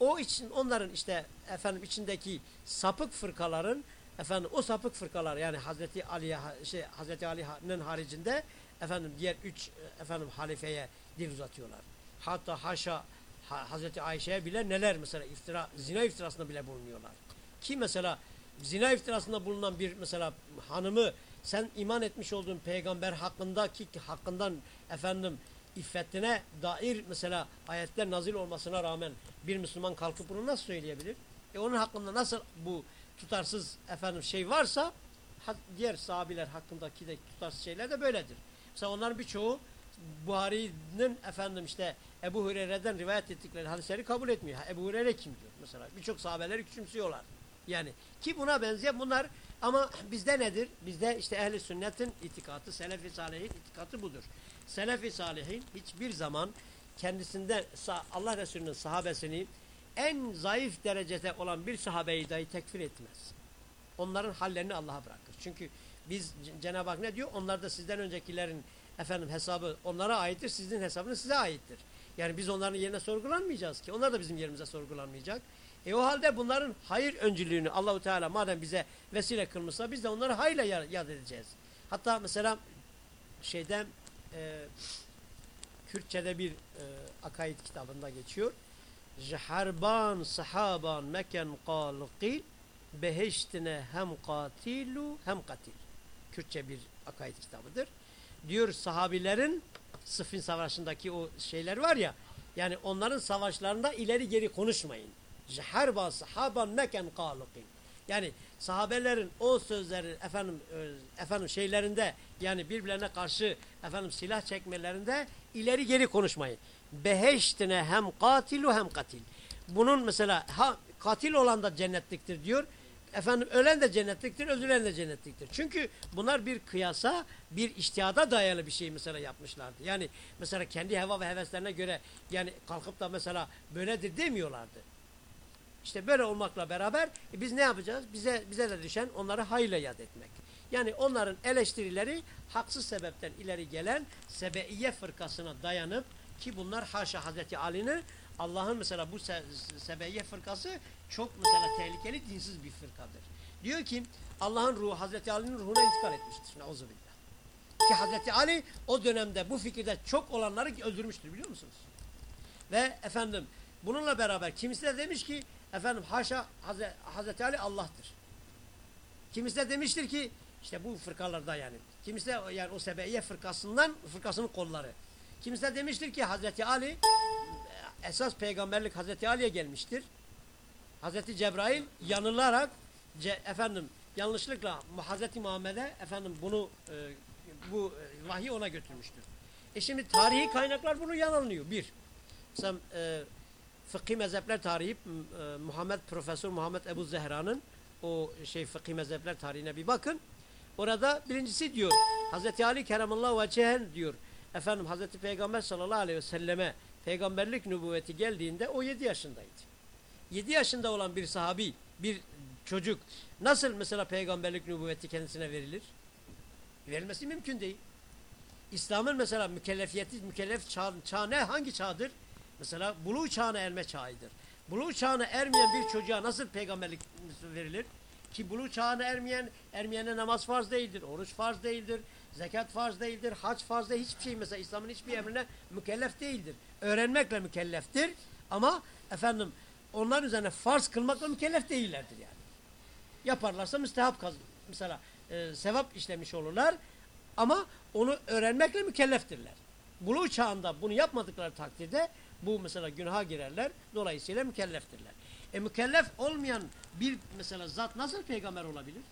o için onların işte efendim içindeki sapık fırkaların efendim o sapık fırkalar yani Hazreti Ali'ye şey Hazreti Ali'nin haricinde efendim diğer üç efendim halifeye dil uzatıyorlar. Hatta haşa Hazreti Ayşe'ye bile neler mesela iftira zina iftirasında bile bulunuyorlar. Ki mesela zina iftirasında bulunan bir mesela hanımı sen iman etmiş olduğun peygamber hakkındaki hakkından efendim iffetine dair mesela ayetler nazil olmasına rağmen bir Müslüman kalkıp bunu nasıl söyleyebilir? E onun hakkında nasıl bu tutarsız efendim şey varsa diğer sahabiler hakkındaki de tutarsız şeyler de böyledir. Mesela onların birçoğu Buhari'nin efendim işte Ebu Hureyre'den rivayet ettikleri hadisleri kabul etmiyor. Ebu Hureyre kim diyor mesela. Birçok sahabeleri küçümsüyorlar. Yani ki buna benzeyen bunlar ama bizde nedir? Bizde işte ehli sünnetin itikatı, selefi salihin itikatı budur. Selefi salihin hiçbir zaman kendisinden Allah Resulü'nün sahabesini en zayıf derecede olan bir sahabeyi dahi tekfir etmez. Onların hallerini Allah'a bırakır. Çünkü biz Cenab-ı Hak ne diyor? Onlar da sizden öncekilerin efendim hesabı onlara aittir. Sizin hesabınız size aittir. Yani biz onların yerine sorgulanmayacağız ki. Onlar da bizim yerimize sorgulanmayacak. E o halde bunların hayır öncülüğünü Allahu Teala madem bize vesile kılmışsa biz de onları hayırla yad edeceğiz. Hatta mesela şeyden e, Kürtçe'de bir e, akaid kitabında geçiyor. Jiharban sahaban meken qalqil beheştine hem katilu hem katil. Kürtçe bir akaid kitabıdır. Diyor sahabilerin Sıffin Savaşı'ndaki o şeyler var ya yani onların savaşlarında ileri geri konuşmayın. Jiharban sahaban meken qalqil. Yani sahabelerin o sözleri efendim e, efendim şeylerinde yani birbirlerine karşı efendim silah çekmelerinde ileri geri konuşmayın. Beheştine hem katilu hem katil. Bunun mesela ha, katil olan da cennetliktir diyor. Efendim ölen de cennetliktir, özülen de cennetliktir. Çünkü bunlar bir kıyasa, bir iştihada dayalı bir şey mesela yapmışlardı. Yani mesela kendi heva ve heveslerine göre yani kalkıp da mesela böyledir demiyorlardı. İşte böyle olmakla beraber e, biz ne yapacağız? Bize bize de düşen onları hayla yad etmek. Yani onların eleştirileri haksız sebepten ileri gelen Sebeiye fırkasına dayanıp ki bunlar haşa Hazreti Ali'nin Allah'ın mesela bu se Sebeiye fırkası çok mesela tehlikeli dinsiz bir fırkadır. Diyor ki Allah'ın ruhu Hazreti Ali'nin ruhuna intikal etmiştir. Neuzubillah. Ki Hazreti Ali o dönemde bu fikirde çok olanları öldürmüştür biliyor musunuz? Ve efendim bununla beraber kimisi de demiş ki efendim haşa Hazreti, Hazreti Ali Allah'tır. Kimisi de demiştir ki işte bu fırkalarda yani. Kimisi de yani o Sebeiye fırkasından fırkasının kolları. Kimisi de demiştir ki Hazreti Ali esas peygamberlik Hazreti Ali'ye gelmiştir. Hazreti Cebrail yanılarak ce, efendim yanlışlıkla Hazreti Muhammed'e efendim bunu e, bu e, vahiy ona götürmüştür. E şimdi tarihi kaynaklar bunu yanılıyor. Bir. Mesela e, fıkhi mezhepler tarihi e, Muhammed Profesör Muhammed Ebu Zehra'nın o şey fıkhi mezhepler tarihine bir bakın. Orada birincisi diyor Hazreti Ali Keremallahu Vecehen diyor. Efendim Hazreti Peygamber sallallahu aleyhi ve selleme peygamberlik nübüvveti geldiğinde o 7 yaşındaydı. 7 yaşında olan bir sahabi, bir çocuk nasıl mesela peygamberlik nübüvveti kendisine verilir? Verilmesi mümkün değil. İslam'ın mesela mükellefiyeti, mükellef çağ, çağ ne? Hangi çağdır? Mesela buluğ çağına erme çağıdır. Buluğ çağına ermeyen bir çocuğa nasıl peygamberlik verilir? Ki buluğ çağına ermeyen, ermeyene namaz farz değildir, oruç farz değildir, zekat farz değildir, hac farz değil, hiçbir şey mesela İslam'ın hiçbir emrine mükellef değildir. Öğrenmekle mükelleftir ama efendim onların üzerine farz kılmakla mükellef değillerdir yani. Yaparlarsa müstehap kaz mesela e, sevap işlemiş olurlar ama onu öğrenmekle mükelleftirler. Buluğ çağında bunu yapmadıkları takdirde bu mesela günaha girerler. Dolayısıyla mükelleftirler. E mükellef olmayan bir mesela zat nasıl peygamber olabilir?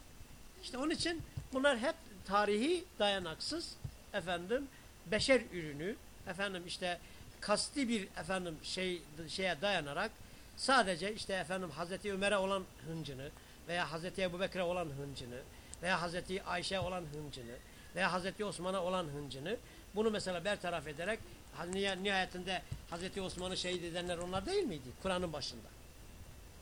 İşte onun için bunlar hep tarihi dayanaksız efendim beşer ürünü efendim işte kasti bir efendim şey şeye dayanarak sadece işte efendim Hazreti Ömer'e olan hıncını veya Hazreti Ebubekir'e olan hıncını veya Hazreti Ayşe olan hıncını veya Hazreti Osman'a olan hıncını bunu mesela bertaraf ederek nihayetinde Hazreti Osman'ı şehit edenler onlar değil miydi? Kur'an'ın başında.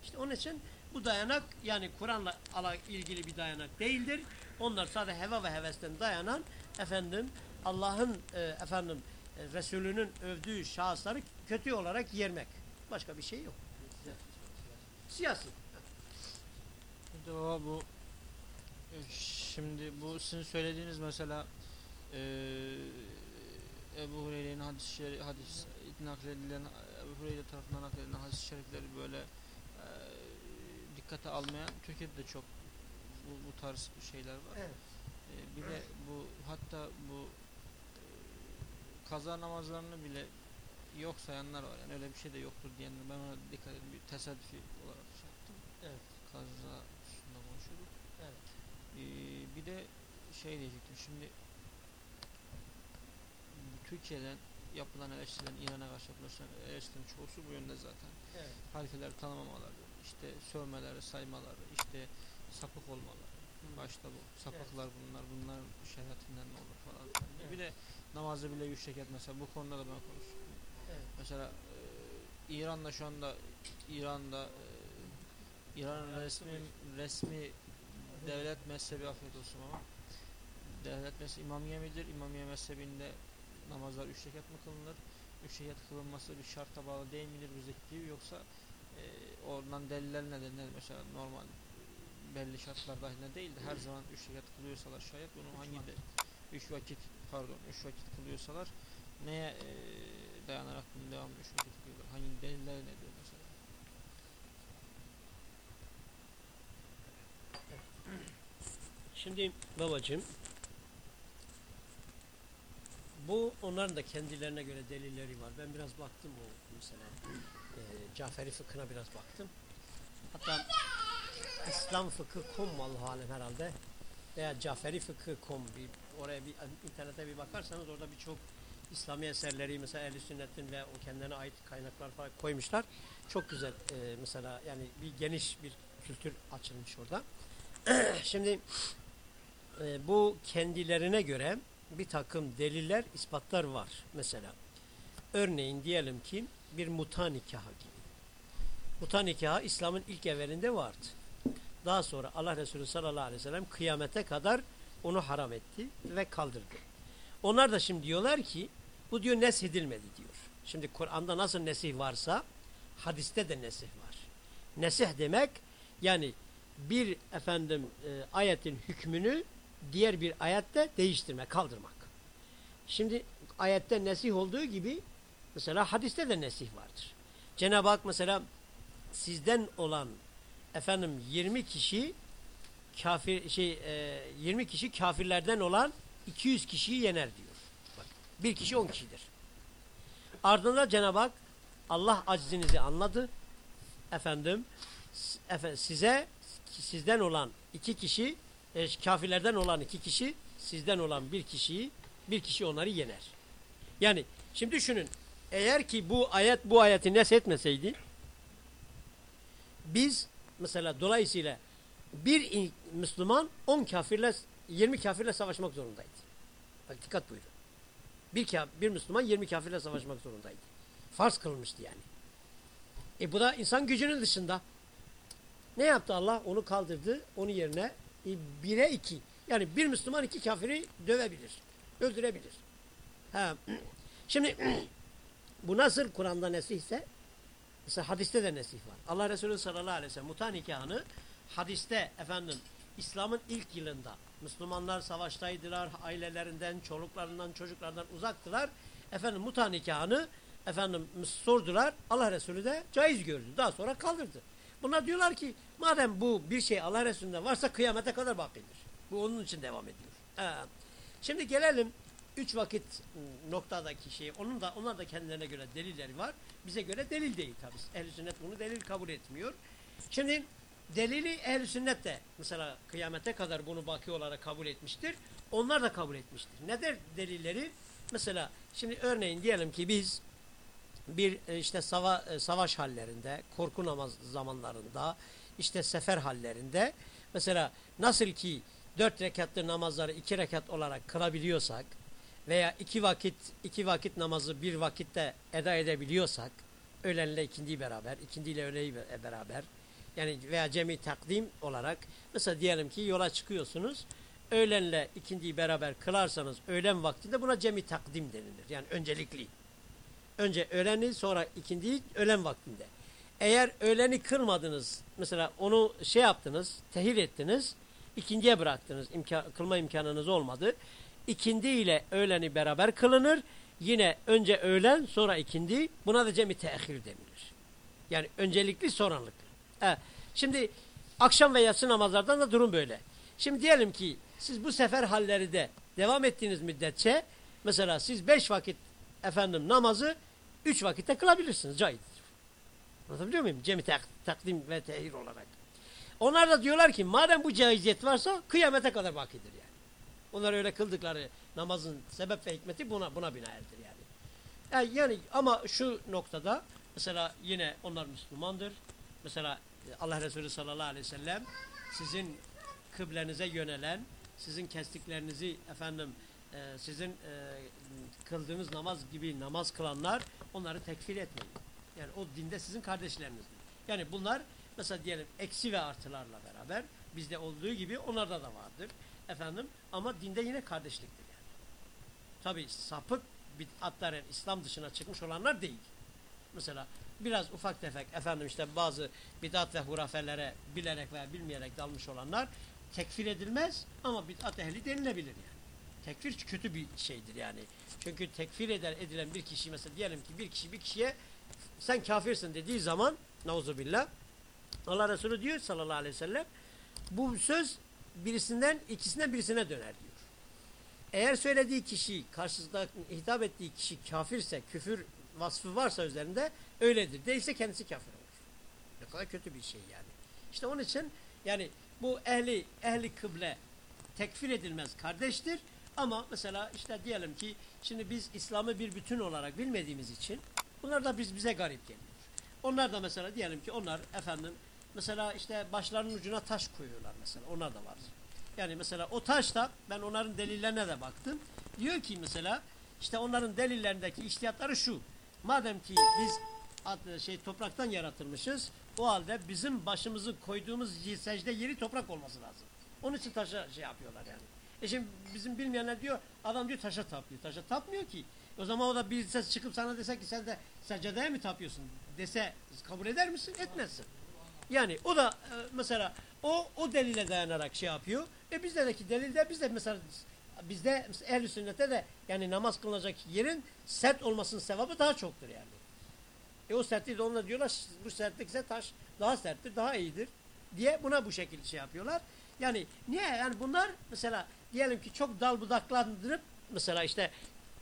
İşte onun için bu dayanak yani Kur'an'la ilgili bir dayanak değildir. Onlar sadece heva ve hevesten dayanan efendim Allah'ın e, efendim e, Resulünün övdüğü şahısları kötü olarak yermek. Başka bir şey yok. Siyasi. Baba bu e, şimdi bu sizin söylediğiniz mesela e, Ebu Hureyre'nin hadis hadis nakledilen Ebu Hureyre tarafından nakledilen hadis-i şerifleri böyle e, dikkate almayan Türkiye'de de çok bu, bu tarz şeyler var. Evet. E, bir de bu hatta bu e, kaza namazlarını bile yok sayanlar var. Yani öyle bir şey de yoktur diyenler. Ben ona dikkat edin. Bir tesadüfi olarak. Evet. Kaza üstünde konuşuyorduk. Evet. Ee, bir de şey diyecektim. Şimdi Türkiye'den yapılan eleştirilen, İran'a karşı yapılan eleştirilerin çoğusu bu yönde zaten. Evet. Halifeleri tanımamaları, işte sövmeleri, saymaları, işte sapık olmaları. Başta bu. Sapıklar bunlar, bunlar şeriatından ne olur falan. Evet. Bir de namazı bile yüksek etmese bu konuda da ben konuşuyorum. Evet. Mesela e, İran'da şu anda İran'da e, İran'ın resmi resmi devlet mezhebi afiyet olsun ama devlet mezhebi İmamiye midir? İmamiye mezhebinde namazlar üç rekat mı kılınır? Üç rekat kılınması bir şarta bağlı değil midir bizdeki yoksa e, oradan deliller nedir? Ne mesela normal belli şartlar dahilinde değil de her zaman üç rekat kılıyorsalar şayet bunu hangi de üç vakit pardon üç vakit kılıyorsalar neye e, dayanarak bunu devam meşruiyet ediyorlar? Hangi deliller ne diyor mesela? Şimdi babacığım bu onların da kendilerine göre delilleri var. Ben biraz baktım o mesela e, Caferi fıkhına biraz baktım. Hatta İslam fıkhı kom vallahu alem herhalde veya Caferi fıkhı kom bir oraya bir internete bir bakarsanız orada birçok İslami eserleri mesela ehl Sünnet'in ve o kendine ait kaynaklar falan koymuşlar. Çok güzel e, mesela yani bir geniş bir kültür açılmış orada. Şimdi e, bu kendilerine göre bir takım deliller, ispatlar var mesela. Örneğin diyelim ki bir muta nikahı gibi. Muta nikahı İslam'ın ilk evvelinde vardı. Daha sonra Allah Resulü sallallahu aleyhi ve sellem kıyamete kadar onu haram etti ve kaldırdı. Onlar da şimdi diyorlar ki bu diyor neshedilmedi diyor. Şimdi Kur'an'da nasıl nesih varsa hadiste de nesih var. Nesih demek yani bir efendim e, ayetin hükmünü diğer bir ayette değiştirme, kaldırmak. Şimdi ayette nesih olduğu gibi mesela hadiste de nesih vardır. Cenab-ı Hak mesela sizden olan efendim 20 kişi kafir şey e, 20 kişi kafirlerden olan 200 kişiyi yener diyor. Bak, bir kişi 10 kişidir. Ardından Cenab-ı Hak Allah aczinizi anladı. Efendim efe, size sizden olan iki kişi e, kafirlerden olan iki kişi sizden olan bir kişiyi bir kişi onları yener. Yani şimdi düşünün eğer ki bu ayet bu ayeti neshetmeseydi biz mesela dolayısıyla bir Müslüman 10 kafirle 20 kafirle savaşmak zorundaydı. Bak dikkat buyurun. Bir, bir Müslüman 20 kafirle savaşmak zorundaydı. Farz kılmıştı yani. E bu da insan gücünün dışında. Ne yaptı Allah? Onu kaldırdı. Onun yerine bire iki. Yani bir Müslüman iki kafiri dövebilir. Öldürebilir. Ha. Şimdi bu nasıl Kur'an'da nesihse mesela hadiste de nesih var. Allah Resulü sallallahu aleyhi ve sellem muta nikahını hadiste efendim İslam'ın ilk yılında Müslümanlar savaştaydılar, ailelerinden, çoluklarından, çocuklardan uzaktılar. Efendim muta nikahını efendim sordular. Allah Resulü de caiz gördü. Daha sonra kaldırdı. Bunlar diyorlar ki madem bu bir şey Allah Resulü'nde varsa kıyamete kadar bakidir. Bu onun için devam ediyor. Şimdi gelelim üç vakit noktadaki şey. Onun da onlar da kendilerine göre delilleri var. Bize göre delil değil tabi. Ehl-i sünnet bunu delil kabul etmiyor. Şimdi delili ehl-i sünnet de mesela kıyamete kadar bunu baki olarak kabul etmiştir. Onlar da kabul etmiştir. Nedir delilleri? Mesela şimdi örneğin diyelim ki biz bir e, işte sava, e, savaş hallerinde, korku namaz zamanlarında, işte sefer hallerinde mesela nasıl ki dört rekatlı namazları iki rekat olarak kılabiliyorsak veya iki vakit iki vakit namazı bir vakitte eda edebiliyorsak öğlenle ikindiyi beraber, ikindiyle öğleyi beraber yani veya cemi takdim olarak mesela diyelim ki yola çıkıyorsunuz öğlenle ikindiyi beraber kılarsanız öğlen vaktinde buna cemi takdim denilir. Yani öncelikli. Önce öğleni sonra ikindiyi öğlen vaktinde. Eğer öğleni kılmadınız mesela onu şey yaptınız tehir ettiniz ikinciye bıraktınız imkan, kılma imkanınız olmadı. İkindi ile öğleni beraber kılınır. Yine önce öğlen sonra ikindi buna da cemi tehir denilir. Yani öncelikli sonralıklı. Evet. Şimdi akşam ve yatsı namazlardan da durum böyle. Şimdi diyelim ki siz bu sefer halleri de devam ettiğiniz müddetçe mesela siz beş vakit efendim namazı üç vakitte kılabilirsiniz. Caizdir. Anlatabiliyor muyum? Cemi tak takdim ve tehir olarak. Onlar da diyorlar ki madem bu caiziyet varsa kıyamete kadar bakidir yani. Onlar öyle kıldıkları namazın sebep ve hikmeti buna buna binaendir yani. yani. Yani ama şu noktada mesela yine onlar Müslümandır. Mesela Allah Resulü sallallahu aleyhi ve sellem sizin kıblenize yönelen, sizin kestiklerinizi efendim e, sizin e, kıldığınız namaz gibi namaz kılanlar onları tekfir etmeyin. Yani o dinde sizin kardeşlerinizdir. Yani bunlar mesela diyelim eksi ve artılarla beraber bizde olduğu gibi onlarda da vardır. Efendim ama dinde yine kardeşliktir yani. Tabi sapık bid'atların İslam dışına çıkmış olanlar değil. Mesela biraz ufak tefek efendim işte bazı bid'at ve hurafelere bilerek veya bilmeyerek dalmış olanlar tekfir edilmez ama bid'at ehli denilebilir yani. Tekfir kötü bir şeydir yani. Çünkü tekfir eder, edilen bir kişi mesela diyelim ki bir kişi bir kişiye sen kafirsin dediği zaman nauzubillah Allah Resulü diyor sallallahu aleyhi ve sellem bu söz birisinden ikisinden birisine döner diyor. Eğer söylediği kişi karşısında hitap ettiği kişi kafirse küfür vasfı varsa üzerinde öyledir. Değilse kendisi kafir olur. Ne kadar kötü bir şey yani. İşte onun için yani bu ehli ehli kıble tekfir edilmez kardeştir. Ama mesela işte diyelim ki şimdi biz İslam'ı bir bütün olarak bilmediğimiz için bunlar da biz bize garip geliyor. Onlar da mesela diyelim ki onlar efendim mesela işte başlarının ucuna taş koyuyorlar mesela. Onlar da var. Yani mesela o taş da ben onların delillerine de baktım. Diyor ki mesela işte onların delillerindeki iştiyatları şu. Madem ki biz şey topraktan yaratılmışız o halde bizim başımızı koyduğumuz secde yeri toprak olması lazım. Onun için taşa şey yapıyorlar yani. E şimdi bizim bilmeyenler diyor adam diyor taşa tapıyor. Taşa tapmıyor ki. O zaman o da bir ses çıkıp sana dese ki sen de secdeye mi tapıyorsun dese kabul eder misin? Etmezsin. Yani o da e, mesela o o delile dayanarak şey yapıyor. E bizdeki delilde bizde mesela bizde ehl sünnette de yani namaz kılınacak yerin sert olmasının sevabı daha çoktur yani. E o sertliği de onlar diyorlar bu sertlik ise taş daha serttir, daha iyidir diye buna bu şekilde şey yapıyorlar. Yani niye? Yani bunlar mesela diyelim ki çok dal budaklandırıp mesela işte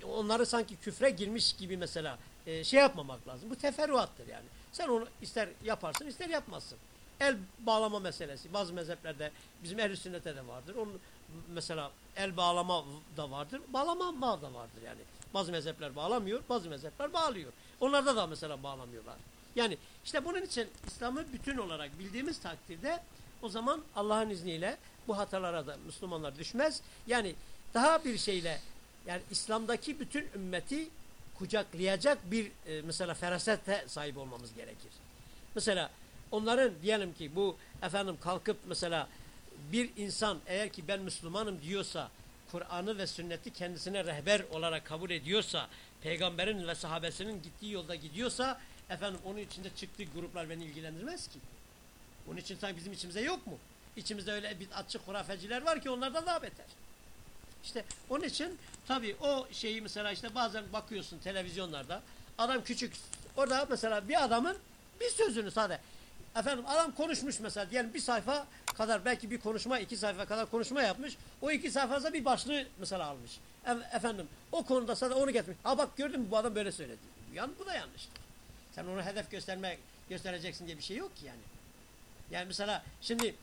onları sanki küfre girmiş gibi mesela e, şey yapmamak lazım. Bu teferruattır yani. Sen onu ister yaparsın ister yapmazsın. El bağlama meselesi bazı mezheplerde bizim ehl sünnete de vardır. Onun mesela el bağlama da vardır. Bağlama da vardır yani. Bazı mezhepler bağlamıyor, bazı mezhepler bağlıyor. Onlarda da mesela bağlamıyorlar. Yani işte bunun için İslam'ı bütün olarak bildiğimiz takdirde o zaman Allah'ın izniyle bu hatalara da Müslümanlar düşmez. Yani daha bir şeyle yani İslam'daki bütün ümmeti kucaklayacak bir e, mesela ferasete sahip olmamız gerekir. Mesela onların diyelim ki bu efendim kalkıp mesela bir insan eğer ki ben Müslümanım diyorsa Kur'an'ı ve sünneti kendisine rehber olarak kabul ediyorsa peygamberin ve sahabesinin gittiği yolda gidiyorsa efendim onun içinde çıktığı gruplar beni ilgilendirmez ki. Onun için sanki bizim içimize yok mu? İçimizde öyle bid'atçı hurafeciler var ki onlardan daha beter. İşte onun için tabii o şeyi mesela işte bazen bakıyorsun televizyonlarda. Adam küçük orada mesela bir adamın bir sözünü sade efendim adam konuşmuş mesela diyelim bir sayfa kadar belki bir konuşma iki sayfa kadar konuşma yapmış. O iki sayfada bir başlığı mesela almış. E- efendim o konuda sana onu getirmiş. Ha bak gördün mü bu adam böyle söyledi. Yan bu da yanlıştır sen onu hedef gösterme göstereceksin diye bir şey yok ki yani. Yani mesela şimdi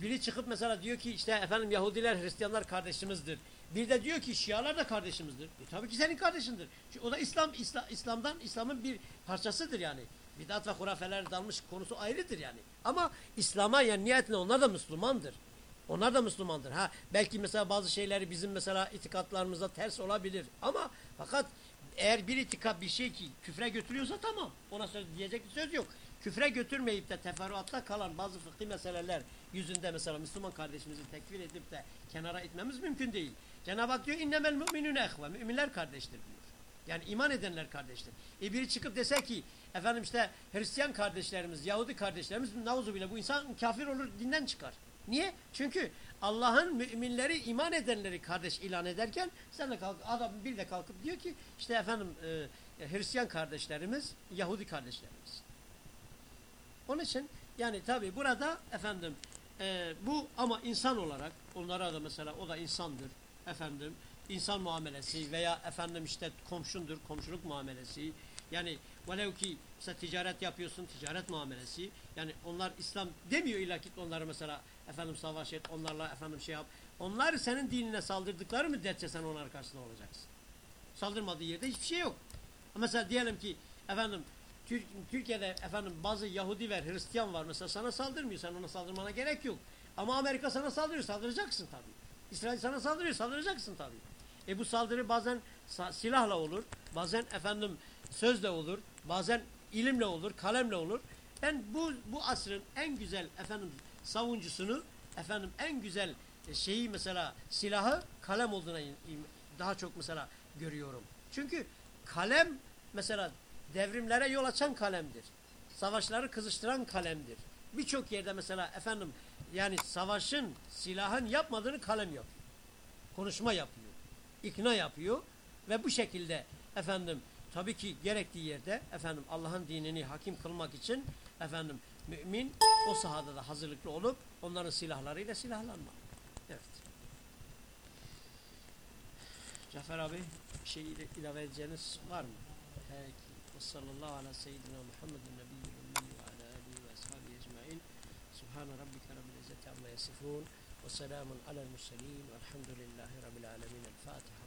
biri çıkıp mesela diyor ki işte efendim Yahudiler Hristiyanlar kardeşimizdir. Bir de diyor ki Şialar da kardeşimizdir. E tabii ki senin kardeşindir. Çünkü o da İslam, İslam İslam'dan İslam'ın bir parçasıdır yani. Bidat ve hurafeler dalmış konusu ayrıdır yani. Ama İslam'a yani niyetine onlar da Müslümandır. Onlar da Müslümandır. Ha belki mesela bazı şeyleri bizim mesela itikatlarımızda ters olabilir. Ama fakat eğer bir itikat bir şey ki küfre götürüyorsa tamam. Ona söz diyecek bir söz yok. Küfre götürmeyip de teferruatta kalan bazı fıkhi meseleler yüzünde mesela Müslüman kardeşimizi tekfir edip de kenara itmemiz mümkün değil. Cenab-ı Hak diyor innemel müminün ehve. Müminler kardeştir diyor. Yani iman edenler kardeştir. E biri çıkıp dese ki efendim işte Hristiyan kardeşlerimiz, Yahudi kardeşlerimiz nauzu bile bu insan kafir olur dinden çıkar. Niye? Çünkü Allah'ın müminleri, iman edenleri kardeş ilan ederken sen de kalk, adam bir de kalkıp diyor ki işte efendim e, Hristiyan kardeşlerimiz, Yahudi kardeşlerimiz. Onun için yani tabi burada efendim e, bu ama insan olarak onlara da mesela o da insandır efendim insan muamelesi veya efendim işte komşundur komşuluk muamelesi. Yani velev ki mesela ticaret yapıyorsun ticaret muamelesi. Yani onlar İslam demiyor illa ki onları mesela efendim savaş et onlarla efendim şey yap. Onlar senin dinine saldırdıkları müddetçe sen onların karşısında olacaksın. Saldırmadığı yerde hiçbir şey yok. Mesela diyelim ki efendim Türkiye'de efendim bazı Yahudi ve Hristiyan var. Mesela sana saldırmıyor. Sen ona saldırmana gerek yok. Ama Amerika sana saldırıyor. Saldıracaksın tabi İsrail sana saldırıyor. Saldıracaksın tabi e bu saldırı bazen silahla olur. Bazen efendim sözle olur. Bazen ilimle olur. Kalemle olur. Ben bu bu asrın en güzel efendim savuncusunu efendim en güzel e, şeyi mesela silahı kalem olduğuna daha çok mesela görüyorum. Çünkü kalem mesela devrimlere yol açan kalemdir. Savaşları kızıştıran kalemdir. Birçok yerde mesela efendim yani savaşın, silahın yapmadığını kalem yapıyor. Konuşma yapıyor. ikna yapıyor ve bu şekilde efendim tabii ki gerektiği yerde efendim Allah'ın dinini hakim kılmak için efendim mümin o sahada da hazırlıklı olup onların silahlarıyla silahlanmalı. Evet. Cafer abi bir şey ilave edeceğiniz var mı? Peki. وصلى الله على سيدنا محمد النبي الأمي وعلى آله وأصحابه أجمعين. سبحان ربك رب العزة عما يصفون وسلام على المرسلين والحمد لله رب العالمين. الفاتحة